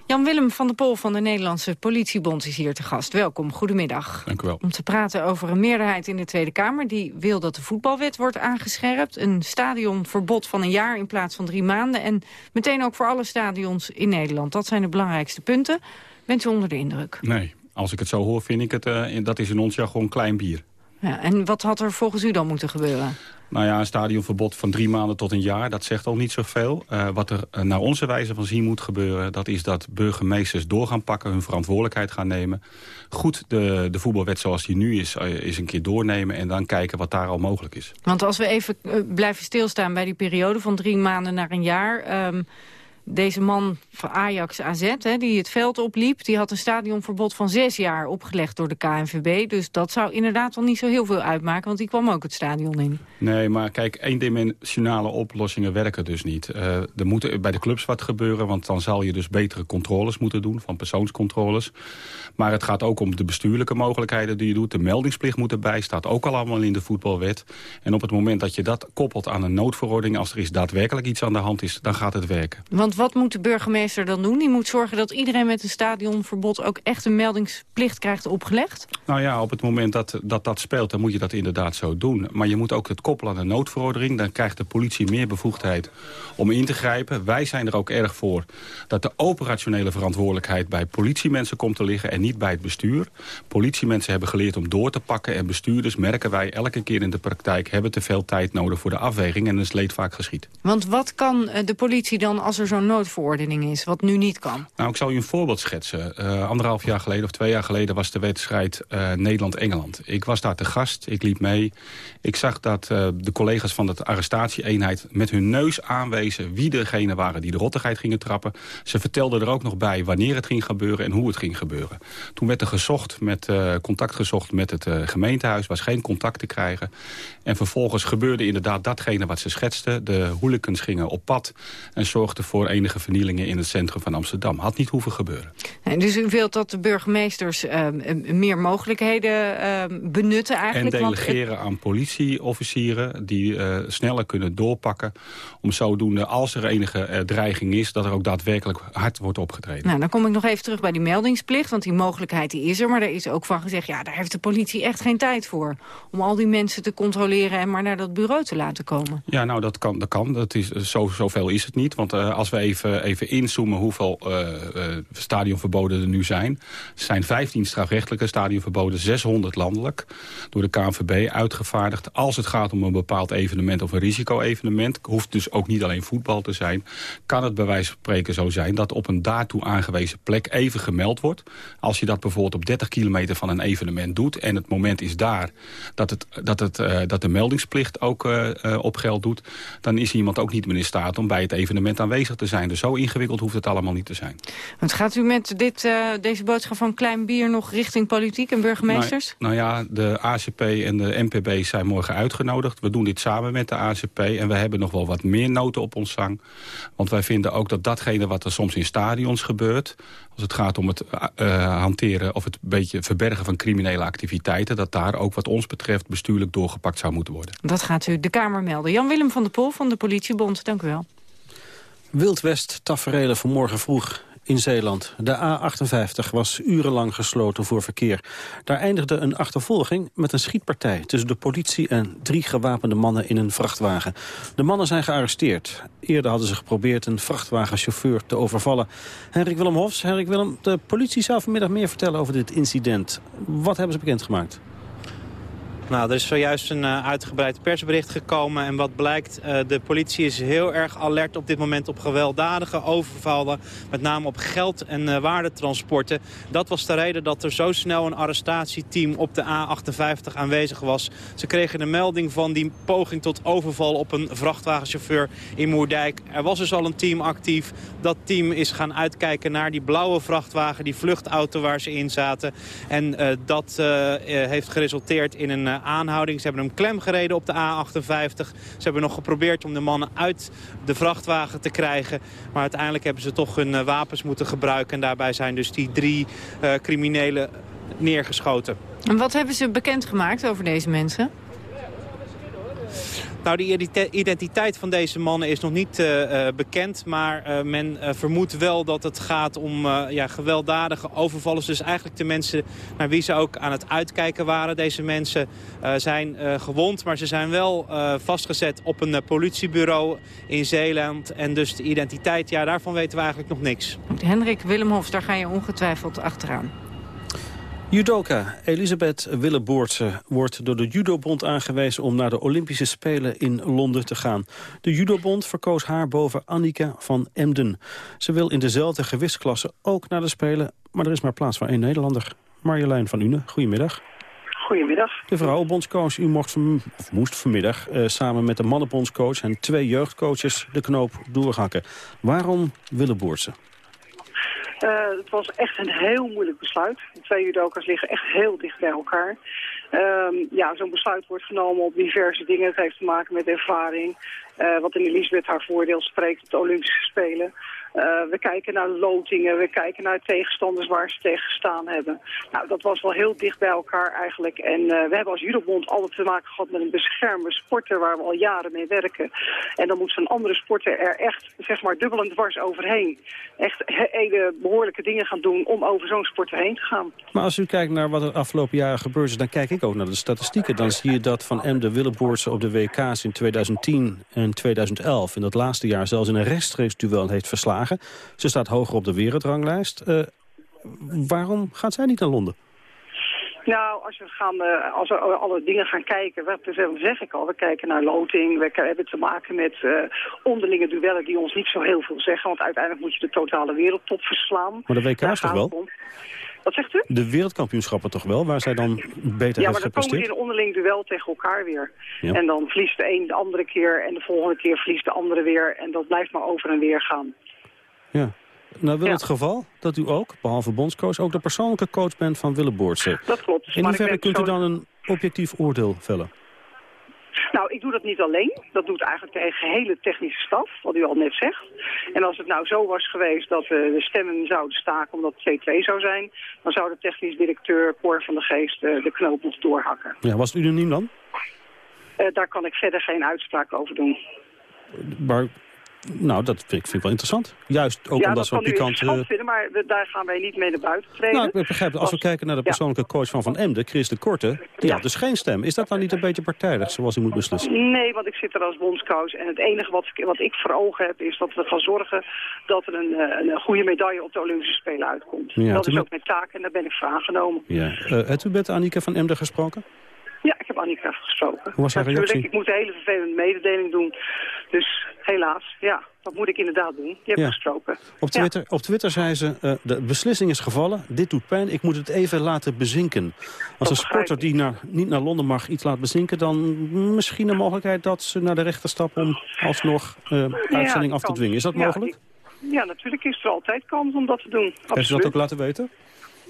Jan-Willem van der Pol van de Nederlandse Politiebond is hier te gast. Welkom, goedemiddag. Dank u wel. Om te praten over een meerderheid in de Tweede Kamer... die wil dat de voetbalwet wordt aangescherpt. Een stadionverbod van een jaar in plaats van drie maanden. En meteen ook voor alle stadions in Nederland. Dat zijn de belangrijkste punten. Bent u onder de indruk? Nee, als ik het zo hoor vind ik het... Uh, dat is in ons jargon klein bier. Ja, en wat had er volgens u dan moeten gebeuren? Nou ja, een stadionverbod van drie maanden tot een jaar, dat zegt al niet zoveel. Uh, wat er uh, naar onze wijze van zien moet gebeuren... dat is dat burgemeesters door gaan pakken, hun verantwoordelijkheid gaan nemen. Goed de, de voetbalwet zoals die nu is, uh, is een keer doornemen... en dan kijken wat daar al mogelijk is. Want als we even blijven stilstaan bij die periode van drie maanden naar een jaar... Um, deze man van Ajax AZ, hè, die het veld opliep... die had een stadionverbod van zes jaar opgelegd door de KNVB. Dus dat zou inderdaad wel niet zo heel veel uitmaken... want die kwam ook het stadion in. Nee, maar kijk, eendimensionale oplossingen werken dus niet. Uh, er moet bij de clubs wat gebeuren... want dan zal je dus betere controles moeten doen, van persoonscontroles. Maar het gaat ook om de bestuurlijke mogelijkheden die je doet. De meldingsplicht moet erbij, staat ook al allemaal in de voetbalwet. En op het moment dat je dat koppelt aan een noodverordening... als er is daadwerkelijk iets aan de hand is, dan gaat het werken. Want wat moet de burgemeester dan doen? Die moet zorgen dat iedereen met een stadionverbod... ook echt een meldingsplicht krijgt opgelegd? Nou ja, op het moment dat dat, dat speelt, dan moet je dat inderdaad zo doen. Maar je moet ook het koppelen aan een noodverordening. Dan krijgt de politie meer bevoegdheid om in te grijpen. Wij zijn er ook erg voor dat de operationele verantwoordelijkheid... bij politiemensen komt te liggen en niet bij het bestuur. Politiemensen hebben geleerd om door te pakken... en bestuurders, merken wij elke keer in de praktijk... hebben te veel tijd nodig voor de afweging en is leed vaak geschiet. Want wat kan de politie dan als er zo'n noodverordening is, wat nu niet kan? Nou, ik zal u een voorbeeld schetsen. Uh, anderhalf jaar geleden of twee jaar geleden was de wedstrijd uh, Nederland-Engeland. Ik was daar te gast, ik liep mee. Ik zag dat uh, de collega's van de arrestatieeenheid met hun neus aanwezen... wie degene waren die de rottigheid gingen trappen. Ze vertelden er ook nog bij wanneer het ging gebeuren en hoe het ging gebeuren. Toen werd er gezocht met, contact gezocht met het gemeentehuis, was geen contact te krijgen. En vervolgens gebeurde inderdaad datgene wat ze schetsten. De hooligans gingen op pad en zorgden voor enige vernielingen in het centrum van Amsterdam. Had niet hoeven gebeuren. En dus u wilt dat de burgemeesters uh, meer mogelijkheden uh, benutten eigenlijk? En delegeren want... aan politieofficieren die uh, sneller kunnen doorpakken. Om zodoende, als er enige dreiging is, dat er ook daadwerkelijk hard wordt opgetreden. Nou, dan kom ik nog even terug bij die meldingsplicht. Want die mogelijkheid die is er. Maar er is ook van gezegd, ja, daar heeft de politie echt geen tijd voor. Om al die mensen te controleren en maar naar dat bureau te laten komen. Ja, nou, dat kan. Dat, kan. dat is, zo, zoveel is het niet. Want als we even, even inzoomen hoeveel uh, stadionverboden er nu zijn. Er zijn 15 strafrechtelijke stadionverboden, 600 landelijk. Door de KNVB uitgevaardigd. Als het gaat om een bepaald evenement of een risico-evenement... hoeft dus ook niet alleen voetbal te zijn... kan het bij wijze van spreken zo zijn dat op een daartoe aangewezen plek even gemeld wordt. Als je dat bijvoorbeeld op 30 kilometer van een evenement doet... en het moment is daar dat, het, dat, het, dat meldingsplicht ook op geld doet... dan is iemand ook niet meer in staat om bij het evenement aanwezig te zijn. Dus zo ingewikkeld hoeft het allemaal niet te zijn. Want gaat u met dit, uh, deze boodschap van klein bier nog richting politiek en burgemeesters? Nou, nou, ja, de ACP en de NPB zijn morgen uitgenodigd. We doen dit samen met de ACP en we hebben nog wel wat meer noten op ons zang. Want wij vinden ook dat datgene wat er soms in stadions gebeurt... als het gaat om het uh, hanteren of het beetje verbergen van criminele activiteiten... dat daar ook wat ons betreft bestuurlijk doorgepakt zou moeten worden. Dat gaat u de Kamer melden. Jan-Willem van der Pol van de Politiebond, dank u wel. Wildwest taferelen vanmorgen vroeg in Zeeland. De A58 was urenlang gesloten voor verkeer. Daar eindigde een achtervolging met een schietpartij... tussen de politie en drie gewapende mannen in een vrachtwagen. De mannen zijn gearresteerd. Eerder hadden ze geprobeerd een vrachtwagenchauffeur te overvallen. Henrik Willem Hofs, Henrik Willem, de politie zou vanmiddag meer vertellen over dit incident. Wat hebben ze bekendgemaakt? Nou, er is zojuist een uh, uitgebreid persbericht gekomen. En wat blijkt, uh, de politie is heel erg alert op dit moment op gewelddadige overvallen. Met name op geld- en uh, waardetransporten. Dat was de reden dat er zo snel een arrestatieteam op de A58 aanwezig was. Ze kregen een melding van die poging tot overval op een vrachtwagenchauffeur in Moerdijk. Er was dus al een team actief. Dat team is gaan uitkijken naar die blauwe vrachtwagen, die vluchtauto waar ze in zaten. En dat heeft geresulteerd in een aanhouding. Ze hebben hem klem gereden op de A58. Ze hebben nog geprobeerd om de mannen uit de vrachtwagen te krijgen. Maar uiteindelijk hebben ze toch hun wapens moeten gebruiken. En daarbij zijn dus die drie criminelen neergeschoten. En wat hebben ze bekendgemaakt over deze mensen? Nou, de identiteit van deze mannen is nog niet uh, bekend. Maar uh, men vermoedt wel dat het gaat om ja, gewelddadige overvallers. Dus eigenlijk de mensen naar wie ze ook aan het uitkijken waren. Deze mensen zijn gewond, maar ze zijn wel vastgezet op een politiebureau in Zeeland. En dus de identiteit, ja, daarvan weten we eigenlijk nog niks. Hendrik Willemhofs, daar ga je ongetwijfeld achteraan. Judoka Elisabeth Willeboortse wordt door de Judobond aangewezen om naar de Olympische Spelen in Londen te gaan. De Judobond verkoos haar boven Annika van Emden. Ze wil in dezelfde gewichtsklasse ook naar de Spelen, maar er is maar plaats voor één Nederlander. Marjolein van Une, goedemiddag. Goedemiddag. De vrouwenbondscoach, u mocht of moest vanmiddag uh, samen met de mannenbondscoach en twee jeugdcoaches de knoop doorhakken. Waarom Willeboortse? Uh, het was echt een heel moeilijk besluit. De twee judokas liggen echt heel dicht bij elkaar. Um, ja, zo'n besluit wordt genomen op diverse dingen. Het heeft te maken met ervaring. Uh, wat in Elisabeth haar voordeel spreekt de Olympische Spelen. Uh, we kijken naar lotingen, we kijken naar tegenstanders waar ze tegen gestaan hebben. Nou, dat was wel heel dicht bij elkaar eigenlijk. En uh, we hebben als judobond altijd te maken gehad met een beschermde sporter waar we al jaren mee werken. En dan moet zo'n andere sporter er echt, zeg maar, dubbel en dwars overheen. Echt hele behoorlijke dingen gaan doen om over zo'n sporter heen te gaan. Maar als u kijkt naar wat er afgelopen jaren gebeurd is, dan kijk ik ook naar de statistieken. Dan zie je dat Van Emde Willeboortse op de WK's in 2010 en 2011 in dat laatste jaar zelfs in een rechtstreeks duel heeft verslagen. Ze staat hoger op de wereldranglijst. Uh, waarom gaat zij niet naar Londen? Nou, als we, gaan, uh, als we alle dingen gaan kijken, wat zeg ik al, we kijken naar loting, we hebben te maken met uh, onderlinge duellen die ons niet zo heel veel zeggen, want uiteindelijk moet je de totale wereldtop verslaan. Maar de WK is toch wel? Wat zegt u? De wereldkampioenschappen toch wel, waar zij dan beter ja, heeft gepresteerd? Ja, maar dan komen we in een onderling duel tegen elkaar weer. Ja. En dan verliest de een de andere keer en de volgende keer verliest de andere weer. En dat blijft maar over en weer gaan. Ja. Nou wil het geval dat u ook, behalve bondscoach, ook de persoonlijke coach bent van Willeboortse. Dat klopt. In hoeverre kunt u dan een objectief oordeel vellen? Nou, ik doe dat niet alleen. Dat doet eigenlijk de gehele technische staf, wat u al net zegt. En als het nou zo was geweest dat we de stemmen zouden staken omdat het 2-2 zou zijn... dan zou de technisch directeur Cor van de Geest eh, de knoop moeten doorhakken. Ja, was het unaniem dan? Uh, daar kan ik verder geen uitspraak over doen. Maar nou, dat vind ik, vind ik wel interessant. Juist ook ja, omdat zo pikant... Ja, dat vinden, maar daar gaan wij niet mee naar buiten treden. Nou, ik begrijp, als we kijken naar de persoonlijke coach van Van Emden, Chris de Korte, die had dus geen stem. Is dat dan niet een beetje partijdig, zoals u moet beslissen? Nee, want ik zit er als bondscoach en het enige wat, wat ik voor ogen heb, is dat we gaan zorgen dat er een, eh, een goede medaille op de Olympische Spelen uitkomt. Ja, dat is ook mijn taak en daar ben ik voor aangenomen. Ja. Uh, hebt u met Annika van Emden gesproken? Ja, ik heb Annika gesproken. Hoe was haar reactie? Ik moet een hele vervelende mededeling doen. Dus helaas, ja, dat moet ik inderdaad doen. Je hebt ja. gesproken. Op Twitter, op Twitter zei ze, uh, de beslissing is gevallen, dit doet pijn, ik moet het even laten bezinken. Als een sporter die naar, niet naar Londen mag iets laat bezinken... dan misschien een mogelijkheid dat ze naar de rechter stappen om alsnog uh, uitzending af te dwingen. Is dat mogelijk? Ja, natuurlijk is er altijd kans om dat te doen. Heeft ze dat ook laten weten?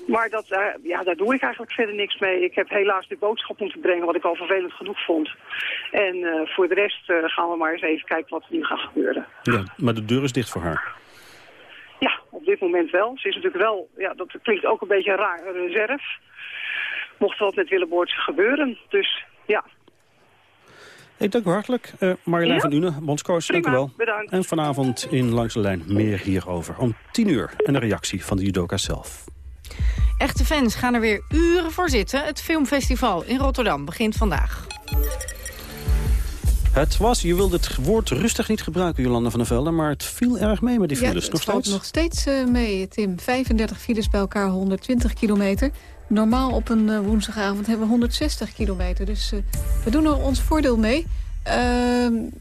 Maar dat, uh, ja, daar doe ik eigenlijk verder niks mee. Ik heb helaas de boodschap moeten brengen wat ik al vervelend genoeg vond. En uh, voor de rest uh, gaan we maar eens even kijken wat er nu gaat gebeuren. Ja, maar de deur is dicht voor haar. Ja, op dit moment wel. Ze is natuurlijk wel, ja, dat klinkt ook een beetje raar, een reserve. Mocht wat met Willeboortse gebeuren. Dus ja, ik dank u hartelijk. Uh, Marjolein ja? van Une, bondscoach, dank u wel. bedankt. En vanavond in Langs de Lijn meer hierover. Om tien uur en een reactie van de judoka zelf. Echte fans gaan er weer uren voor zitten. Het filmfestival in Rotterdam begint vandaag. Het was, je wilde het woord rustig niet gebruiken, Jolanda van der Velde... maar het viel erg mee met die files. Ja, nog steeds? nog steeds uh, mee, Tim. 35 files bij elkaar, 120 kilometer. Normaal op een uh, woensdagavond hebben we 160 kilometer. Dus uh, we doen er ons voordeel mee.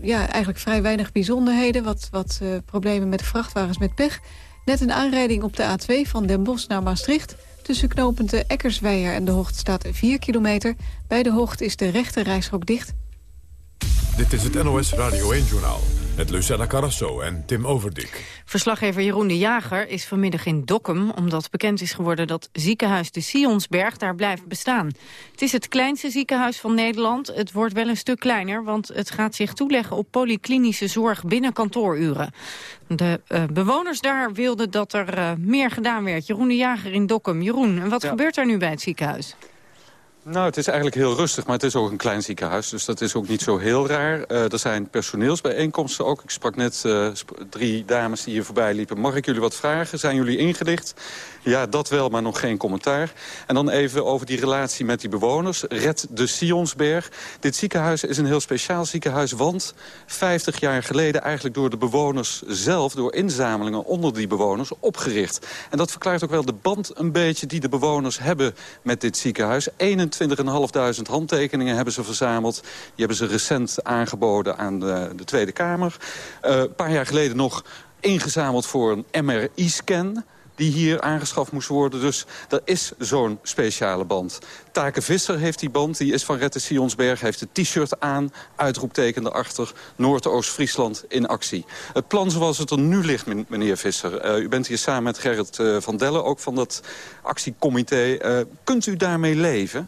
ja, eigenlijk vrij weinig bijzonderheden. Wat, wat problemen met vrachtwagens met pech. Net een aanrijding op de A2 van Den Bosch naar Maastricht. Tussen knopend de Eckersweijer en de Hoogte staat 4 kilometer. Bij de Hoogte is de rechte reishok dicht. Dit is het NOS Radio 1-journaal met Lucella Carrasso en Tim Overdik. Verslaggever Jeroen de Jager is vanmiddag in Dokkum... omdat bekend is geworden dat ziekenhuis de Sionsberg daar blijft bestaan. Het is het kleinste ziekenhuis van Nederland. Het wordt wel een stuk kleiner, want het gaat zich toeleggen... op polyklinische zorg binnen kantooruren. De uh, bewoners daar wilden dat er uh, meer gedaan werd. Jeroen de Jager in Dokkum. Jeroen, en wat ja. gebeurt er nu bij het ziekenhuis? Nou, het is eigenlijk heel rustig, maar het is ook een klein ziekenhuis. Dus dat is ook niet zo heel raar. Uh, er zijn personeelsbijeenkomsten ook. Ik sprak net uh, drie dames die hier voorbij liepen. Mag ik jullie wat vragen? Zijn jullie ingelicht? Ja, dat wel, maar nog geen commentaar. En dan even over die relatie met die bewoners. Red de Sionsberg. Dit ziekenhuis is een heel speciaal ziekenhuis... want 50 jaar geleden eigenlijk door de bewoners zelf... door inzamelingen onder die bewoners opgericht. En dat verklaart ook wel de band een beetje die de bewoners hebben met dit ziekenhuis. 21.500 handtekeningen hebben ze verzameld. Die hebben ze recent aangeboden aan de, de Tweede Kamer. Uh, een paar jaar geleden nog ingezameld voor een MRI-scan die hier aangeschaft moest worden. Dus er is zo'n speciale band. Take Visser heeft die band, die is van Rette Sionsberg... heeft het t-shirt aan, uitroepteken erachter... Noord-Oost-Friesland in actie. Het plan zoals het er nu ligt, meneer Visser... Uh, u bent hier samen met Gerrit uh, van Dellen, ook van dat actiecomité. Uh, kunt u daarmee leven?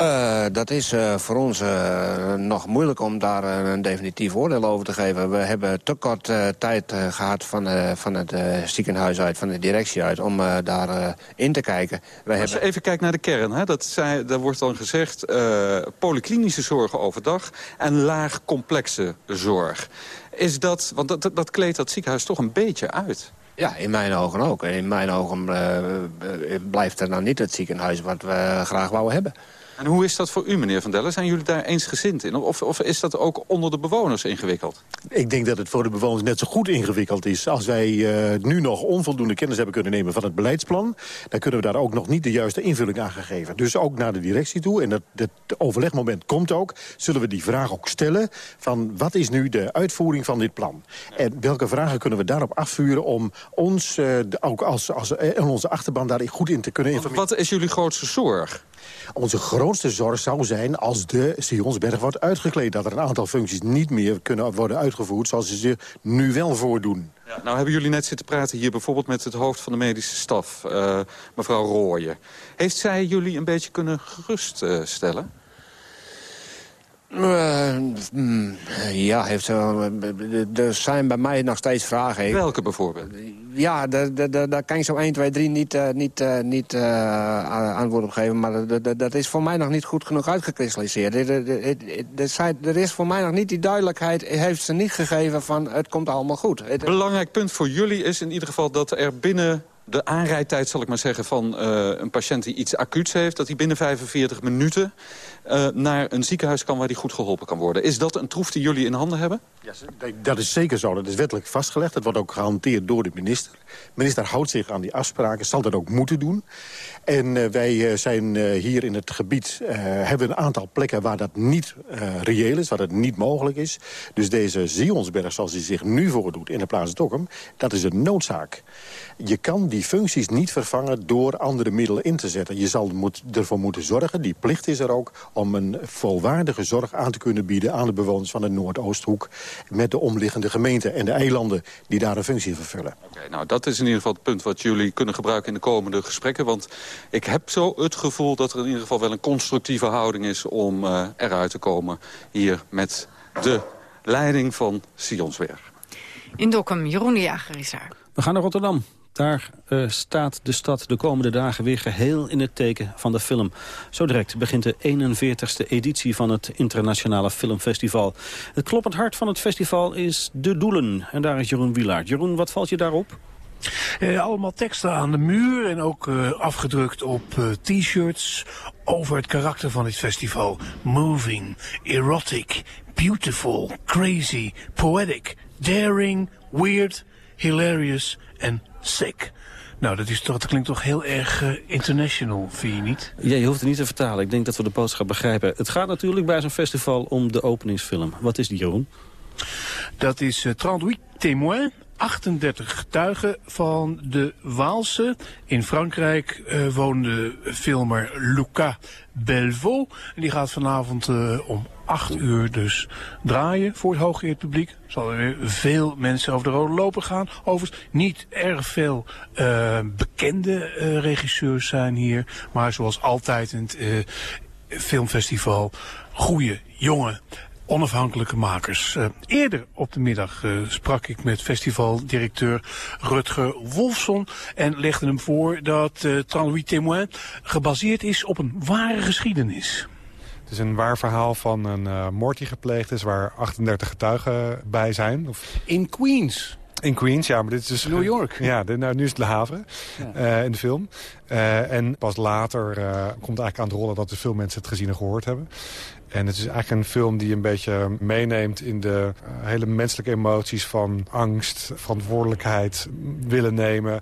Uh, dat is uh, voor ons uh, nog moeilijk om daar een definitief oordeel over te geven. We hebben te kort tijd gehad van, van het ziekenhuis uit, van de directie uit, om daar in te kijken. Wij Als hebben... je even kijkt naar de kern, hè, dat zei, daar wordt dan gezegd polyklinische zorg overdag en laag complexe zorg. Is dat, want dat, dat kleedt dat ziekenhuis toch een beetje uit. Ja, in mijn ogen ook. In mijn ogen blijft er nou niet het ziekenhuis wat we graag wouden hebben. En hoe is dat voor u, meneer Van Dellen? Zijn jullie daar eensgezind in? Of, of is dat ook onder de bewoners ingewikkeld? Ik denk dat het voor de bewoners net zo goed ingewikkeld is. Als wij uh, nu nog onvoldoende kennis hebben kunnen nemen van het beleidsplan... dan kunnen we daar ook nog niet de juiste invulling aan geven. Dus ook naar de directie toe, en dat, dat overlegmoment komt ook... zullen we die vraag ook stellen van wat is nu de uitvoering van dit plan? En welke vragen kunnen we daarop afvuren om ons, uh, ook als, als, uh, onze achterban daar goed in te kunnen informeren? Wat is jullie grootste zorg? Onze grootste zorg zou zijn als de Sionsberg wordt uitgekleed. Dat er een aantal functies niet meer kunnen worden uitgevoerd zoals ze zich nu wel voordoen. Ja, nou hebben jullie net zitten praten hier bijvoorbeeld met het hoofd van de medische staf, uh, mevrouw Rooyen. Heeft zij jullie een beetje kunnen geruststellen? Uh, uh, ja, heeft, uh, er zijn bij mij nog steeds vragen. Welke bijvoorbeeld? Ja, daar kan ik zo 1, 2, 3 niet, uh, niet, niet antwoord op geven. Maar dat is voor mij nog niet goed genoeg uitgekristalliseerd. Er is voor mij nog niet die duidelijkheid, heeft ze niet gegeven van het komt allemaal goed. Belangrijk punt voor jullie is in ieder geval dat er binnen de aanrijdtijd, zal ik maar zeggen, van uh, een patiënt die iets acuuts heeft... dat hij binnen 45 minuten uh, naar een ziekenhuis kan waar hij goed geholpen kan worden. Is dat een troef die jullie in handen hebben? Ja, dat is zeker zo. Dat is wettelijk vastgelegd. Dat wordt ook gehanteerd door de minister. De minister houdt zich aan die afspraken, zal dat ook moeten doen. En uh, wij zijn hier in het gebied, hebben een aantal plekken waar dat niet reëel is, waar dat niet mogelijk is. Dus deze Zionsberg, zoals hij zich nu voordoet in de plaats Dokkum, dat is een noodzaak. Je kan die functies niet vervangen door andere middelen in te zetten. Je zal moet, ervoor moeten zorgen, die plicht is er ook... om een volwaardige zorg aan te kunnen bieden aan de bewoners van de Noordoosthoek... met de omliggende gemeenten en de eilanden die daar een functie vervullen. Oké, nou dat is in ieder geval het punt wat jullie kunnen gebruiken in de komende gesprekken. Want ik heb zo het gevoel dat er in ieder geval wel een constructieve houding is... om uh, eruit te komen hier met de leiding van Sionsberg. In Dokkum, Jeroen de Jager is daar. We gaan naar Rotterdam. Daar uh, staat de stad de komende dagen weer geheel in het teken van de film. Zo direct begint de 41ste editie van het Internationale Filmfestival. Het kloppend hart van het festival is De Doelen. En daar is Jeroen Wielaert. Jeroen, wat valt je daarop? Eh, allemaal teksten aan de muur en ook uh, afgedrukt op uh, t-shirts over het karakter van dit festival. Moving, erotic, beautiful, crazy, poetic, daring, weird, hilarious en sick. Nou, dat, is toch, dat klinkt toch heel erg uh, international, vind je niet? Ja, je hoeft het niet te vertalen. Ik denk dat we de boodschap begrijpen. Het gaat natuurlijk bij zo'n festival om de openingsfilm. Wat is die, Jeroen? Dat is uh, 38 témoins 38 getuigen van de Waalse. In Frankrijk uh, woonde filmer Luca Belvaux. En die gaat vanavond uh, om 8 uur dus draaien voor het hooggeëerd publiek. Zal er weer veel mensen over de rode lopen gaan. Overigens niet erg veel uh, bekende uh, regisseurs zijn hier. Maar zoals altijd in het filmfestival, goede, jonge onafhankelijke makers. Eerder op de middag sprak ik met festivaldirecteur Rutger Wolfson en legde hem voor dat uh, Tranlouis Témoin gebaseerd is op een ware geschiedenis. Het is een waar verhaal van een uh, moord die gepleegd is waar 38 getuigen bij zijn. Of... In Queens. In Queens, ja, maar dit is dus... New York. Ja, de, nou, nu is het Le Havre ja. uh, in de film. Uh, en pas later uh, komt eigenlijk aan het rollen dat er veel mensen het gezien en gehoord hebben. En het is eigenlijk een film die een beetje meeneemt in de hele menselijke emoties van angst, verantwoordelijkheid willen nemen.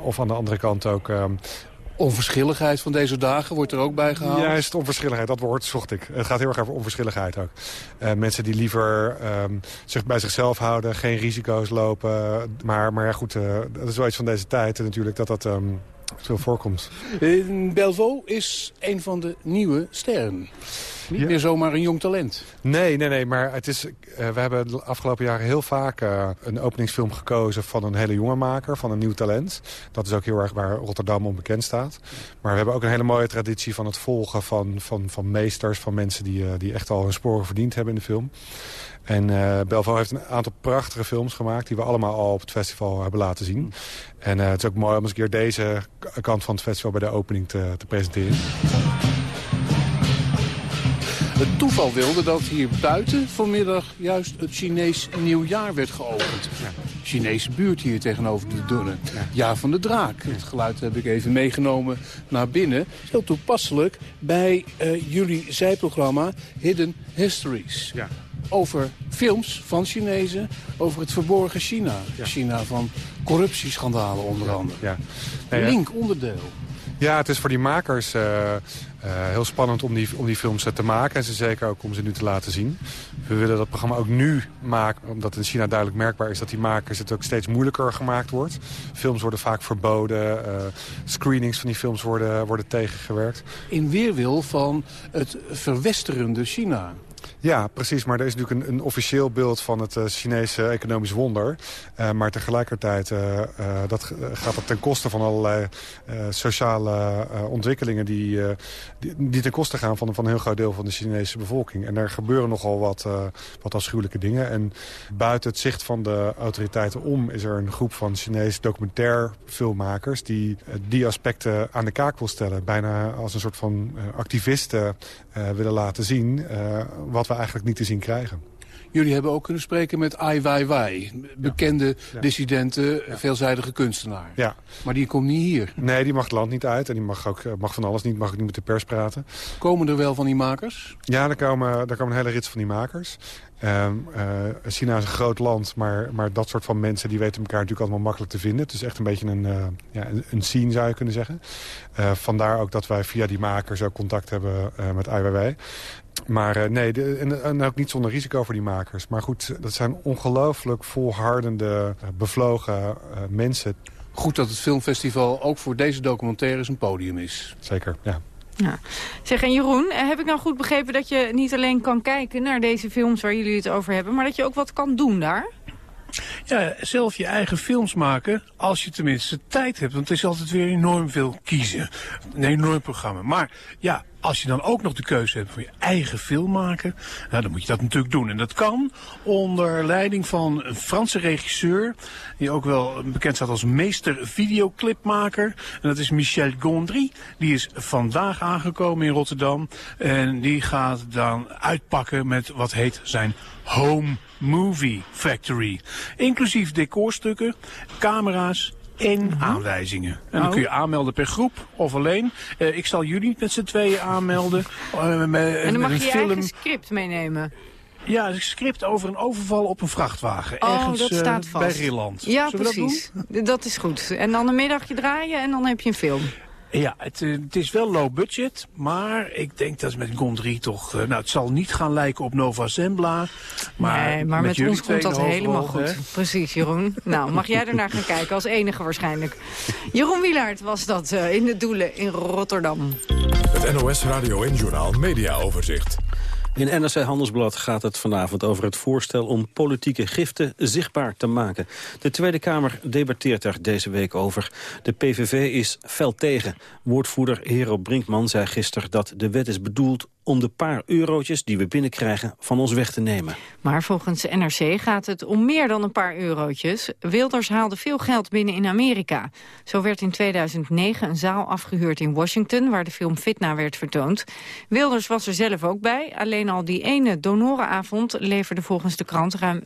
of aan de andere kant ook Onverschilligheid van deze dagen wordt er ook bij gehaald? Juist, onverschilligheid, dat woord zocht ik. Het gaat heel erg over onverschilligheid ook. Uh, mensen die liever um, zich bij zichzelf houden, geen risico's lopen. Maar, maar goed, uh, dat is wel iets van deze tijd natuurlijk, dat dat um, veel voorkomt. Uh, Belvaux is een van de nieuwe sterren. Niet ja. meer zomaar een jong talent. Nee, nee, nee. Maar het is, uh, we hebben de afgelopen jaren heel vaak uh, een openingsfilm gekozen van een hele jonge maker, van een nieuw talent. Dat is ook heel erg waar Rotterdam onbekend staat. Maar we hebben ook een hele mooie traditie van het volgen van, van, van meesters, van mensen die, die echt al hun sporen verdiend hebben in de film. En uh, heeft een aantal prachtige films gemaakt... die we allemaal al op het festival hebben laten zien. En uh, het is ook mooi om eens een keer deze kant van het festival... bij de opening te, te presenteren. Het toeval wilde dat hier buiten vanmiddag juist het Chinees nieuwjaar werd geopend. Ja. Chinese buurt hier tegenover de Dunne. Ja. Jaar van de draak. Het geluid heb ik even meegenomen naar binnen. Heel toepasselijk bij uh, jullie zijprogramma Hidden Histories. Over films van Chinezen, over het verborgen China. Ja. China van corruptieschandalen onder andere. Ja. Nee, Link onderdeel. Ja, het is voor die makers uh, uh, heel spannend om die, om die films te maken. En ze zeker ook om ze nu te laten zien. We willen dat programma ook nu maken, omdat in China duidelijk merkbaar is dat die makers het ook steeds moeilijker gemaakt wordt. Films worden vaak verboden, screenings van die films worden, worden tegengewerkt. In weerwil van het verwesterende China. Ja, precies. Maar er is natuurlijk een, een officieel beeld van het uh, Chinese economisch wonder. Uh, maar tegelijkertijd uh, dat, gaat dat ten koste van allerlei sociale ontwikkelingen... Die, die, die, ten koste gaan van, van een heel groot deel van de Chinese bevolking. En er gebeuren nogal wat, wat afschuwelijke dingen. En buiten het zicht van de autoriteiten om... is er een groep van Chinese documentairfilmmakers... die die aspecten aan de kaak wil stellen. Bijna als een soort van activisten willen laten zien... wat we eigenlijk niet te zien krijgen. Jullie hebben ook kunnen spreken met Ai Weiwei. Bekende ja. Dissidenten, ja. veelzijdige kunstenaar. Ja. Maar die komt niet hier. Nee, die mag het land niet uit. En die mag, ook, mag van alles niet. Mag ook niet met de pers praten. Komen er wel van die makers? Ja, er komen, er komen een hele rits van die makers. Uh, uh, China is een groot land, maar, maar dat soort van mensen... die weten elkaar natuurlijk allemaal makkelijk te vinden. Het is echt een beetje een, uh, ja, een, een, scene, zou je kunnen zeggen. Uh, vandaar ook dat wij via die makers ook contact hebben met IWW. Maar uh, nee, de, en, en, ook niet zonder risico voor die makers. Maar goed, dat zijn ongelooflijk volhardende, uh, bevlogen uh, mensen. Goed dat het filmfestival ook voor deze documentaires een podium is. Zeker, ja. Ja. Zeg, en Jeroen, heb ik nou goed begrepen dat je niet alleen kan kijken naar deze films waar jullie het over hebben, maar dat je ook wat kan doen daar? Ja, zelf je eigen films maken, als je tenminste tijd hebt. Want het is altijd weer enorm veel kiezen. Een enorm programma. Maar ja, als je dan ook nog de keuze hebt voor je eigen film maken, nou, dan moet je dat natuurlijk doen. En dat kan onder leiding van een Franse regisseur, die ook wel bekend staat als meester videoclipmaker. En dat is Michel Gondry. Die is vandaag aangekomen in Rotterdam. En die gaat dan uitpakken met wat heet zijn Home Movie Factory. Inclusief decorstukken, camera's, en mm -hmm. aanwijzingen. En dan oh. kun je aanmelden per groep of alleen. Uh, ik zal jullie met z'n tweeën aanmelden. Uh, met, en dan mag je je film. eigen script meenemen. Ja, een script over een overval op een vrachtwagen. Oh, ergens dat staat uh, vast. bij Rilland. Ja, Zullen precies. Dat, dat, is goed. En dan een middagje draaien en dan heb je een film. Ja, het, eh, het is wel low budget, maar ik denk dat met Gondry toch... eh, nou, het zal niet gaan lijken op Nova Zembla, maar, nee, maar met, ons komt dat helemaal goed. hè? Precies, Jeroen. nou, mag jij ernaar gaan kijken, als enige waarschijnlijk. Jeroen Wielaert was dat eh, in de Doelen in Rotterdam. Het NOS Radio en Journaal Media Overzicht. In NRC Handelsblad gaat het vanavond over het voorstel om politieke giften zichtbaar te maken. De Tweede Kamer debatteert er deze week over. De PVV is fel tegen. Woordvoerder Hero Brinkman zei gisteren dat de wet is bedoeld om de paar eurotjes die we binnenkrijgen van ons weg te nemen. Maar volgens NRC gaat het om meer dan een paar eurotjes. Wilders haalde veel geld binnen in Amerika. Zo werd in 2009 een zaal afgehuurd in Washington... waar de film Fitna werd vertoond. Wilders was er zelf ook bij. Alleen al die ene donorenavond leverde volgens de krant ruim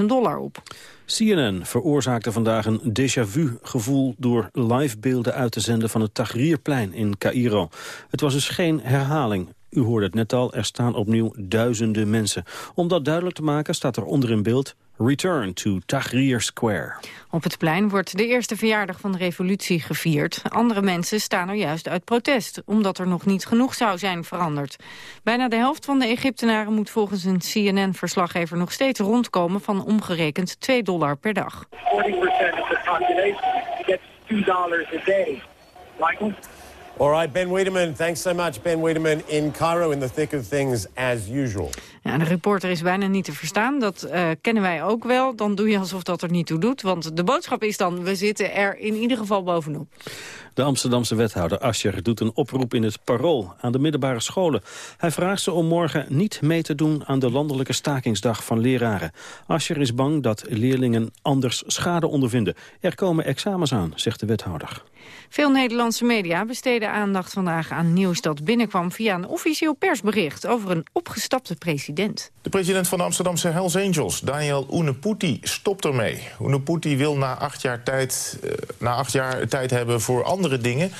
75.000 dollar op. CNN veroorzaakte vandaag een déjà vu gevoel door livebeelden uit te zenden van het Tahrirplein in Cairo. Het was dus geen herhaling. U hoorde het net al, er staan opnieuw duizenden mensen. Om dat duidelijk te maken staat er onder in beeld Return to Tahrir Square. Op het plein wordt de eerste verjaardag van de revolutie gevierd. Andere mensen staan er juist uit protest, omdat er nog niet genoeg zou zijn veranderd. Bijna de helft van de Egyptenaren moet volgens een CNN-verslaggever nog steeds rondkomen van omgerekend 2 dollar per dag. 40% of the population gets $2 a day. Michael? All right, Ben Wiedemann, thanks so much. Ben Wiedemann in Cairo in the thick of things as usual. Ja, de reporter is bijna niet te verstaan. Dat eh, kennen wij ook wel. Dan doe je alsof dat er niet toe doet. Want de boodschap is dan, we zitten er in ieder geval bovenop. De Amsterdamse wethouder Ascher doet een oproep in het parool aan de middelbare scholen. Hij vraagt ze om morgen niet mee te doen aan de landelijke stakingsdag van leraren. Ascher is bang dat leerlingen anders schade ondervinden. Er komen examens aan, zegt de wethouder. Veel Nederlandse media besteden aandacht vandaag aan nieuws dat binnenkwam via een officieel persbericht over een opgestapte president. De president van de Amsterdamse Hells Angels, Daniel Uneputi, stopt ermee. Uneputi wil na acht jaar tijd, eh, na acht jaar tijd hebben voor andere dingen...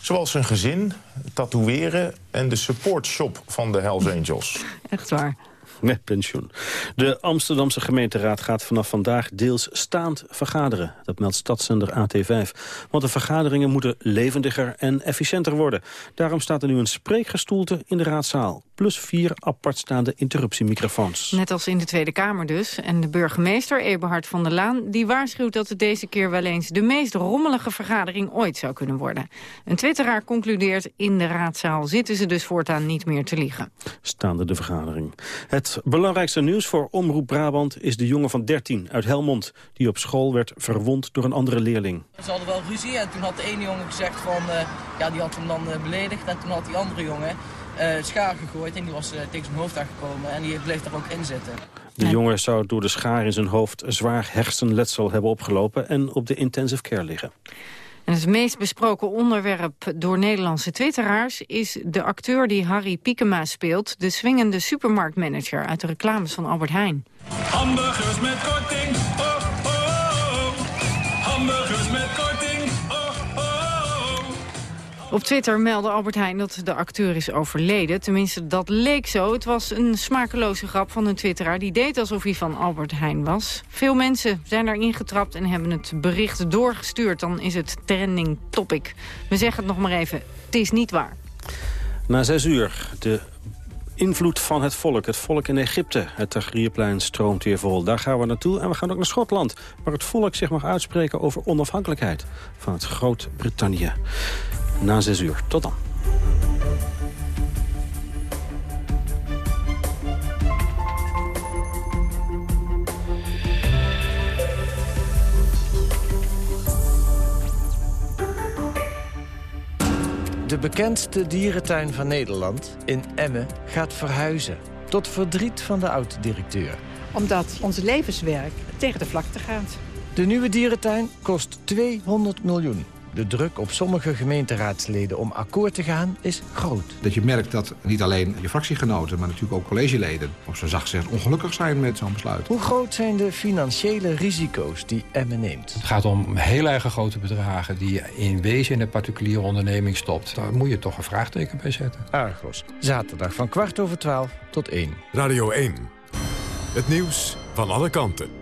zoals zijn gezin, tatoeëren en de supportshop van de Hells Angels. Echt waar. Met pensioen. De Amsterdamse gemeenteraad gaat vanaf vandaag deels staand vergaderen. Dat meldt stadszender AT5. Want de vergaderingen moeten levendiger en efficiënter worden. Daarom staat er nu een spreekgestoelte in de raadzaal. Plus vier apartstaande interruptiemicrofoons. Net als in de Tweede Kamer dus. En de burgemeester, Eberhard van der Laan, die waarschuwt dat het deze keer wel eens de meest rommelige vergadering ooit zou kunnen worden. Een twitteraar concludeert, in de raadzaal zitten ze dus voortaan niet meer te liegen. Staande de vergadering. Het belangrijkste nieuws voor Omroep Brabant is de jongen van 13 uit Helmond... die op school werd verwond door een andere leerling. Ze hadden wel ruzie en toen had de ene jongen gezegd van... eh, ja, die had hem dan eh, beledigd en toen had die andere jongen eh schaar gegooid... en die was tegen zijn hoofd aangekomen en die bleef daar ook in zitten. De jongen zou door de schaar in zijn hoofd zwaar hersenletsel hebben opgelopen... en op de intensive care liggen. En het meest besproken onderwerp door Nederlandse twitteraars... is de acteur die Harry Piekema speelt... de swingende supermarktmanager uit de reclames van Albert Heijn. Hamburgers met korting, Op Twitter meldde Albert Heijn dat de acteur is overleden. Tenminste, dat leek zo. Het was een smakeloze grap van een twitteraar... die deed alsof hij van Albert Heijn was. Veel mensen zijn daarin getrapt en hebben het bericht doorgestuurd. Dan is het trending topic. We zeggen het nog maar even, het is niet waar. Na zes uur, de invloed van het volk. Het volk in Egypte. Het Tahrirplein stroomt weer vol. Daar gaan we naartoe en we gaan ook naar Schotland. Waar het volk zich mag uitspreken over onafhankelijkheid van het Groot-Brittannië. Na zes uur. Tot dan. De bekendste dierentuin van Nederland, in Emmen, gaat verhuizen. Tot verdriet van de oud-directeur. Omdat ons levenswerk tegen de vlakte gaat. De nieuwe dierentuin kost 200 miljoen. De druk op sommige gemeenteraadsleden om akkoord te gaan is groot. Dat je merkt dat niet alleen je fractiegenoten, maar natuurlijk ook collegeleden... op zo zacht gezegd ongelukkig zijn met zo'n besluit. Hoe groot zijn de financiële risico's die Emmen neemt? Het gaat om heel erg grote bedragen die je in wezen in een particuliere onderneming stopt. Daar moet je toch een vraagteken bij zetten. Argos, zaterdag van kwart over twaalf tot één. Radio 1. Het nieuws van alle kanten.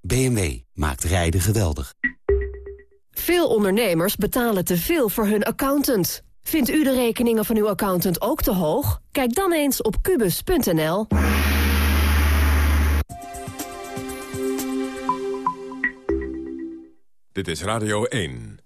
BMW maakt rijden geweldig. Veel ondernemers betalen te veel voor hun accountant. Vindt u de rekeningen van uw accountant ook te hoog? Kijk dan eens op kubus.nl. Dit is Radio 1.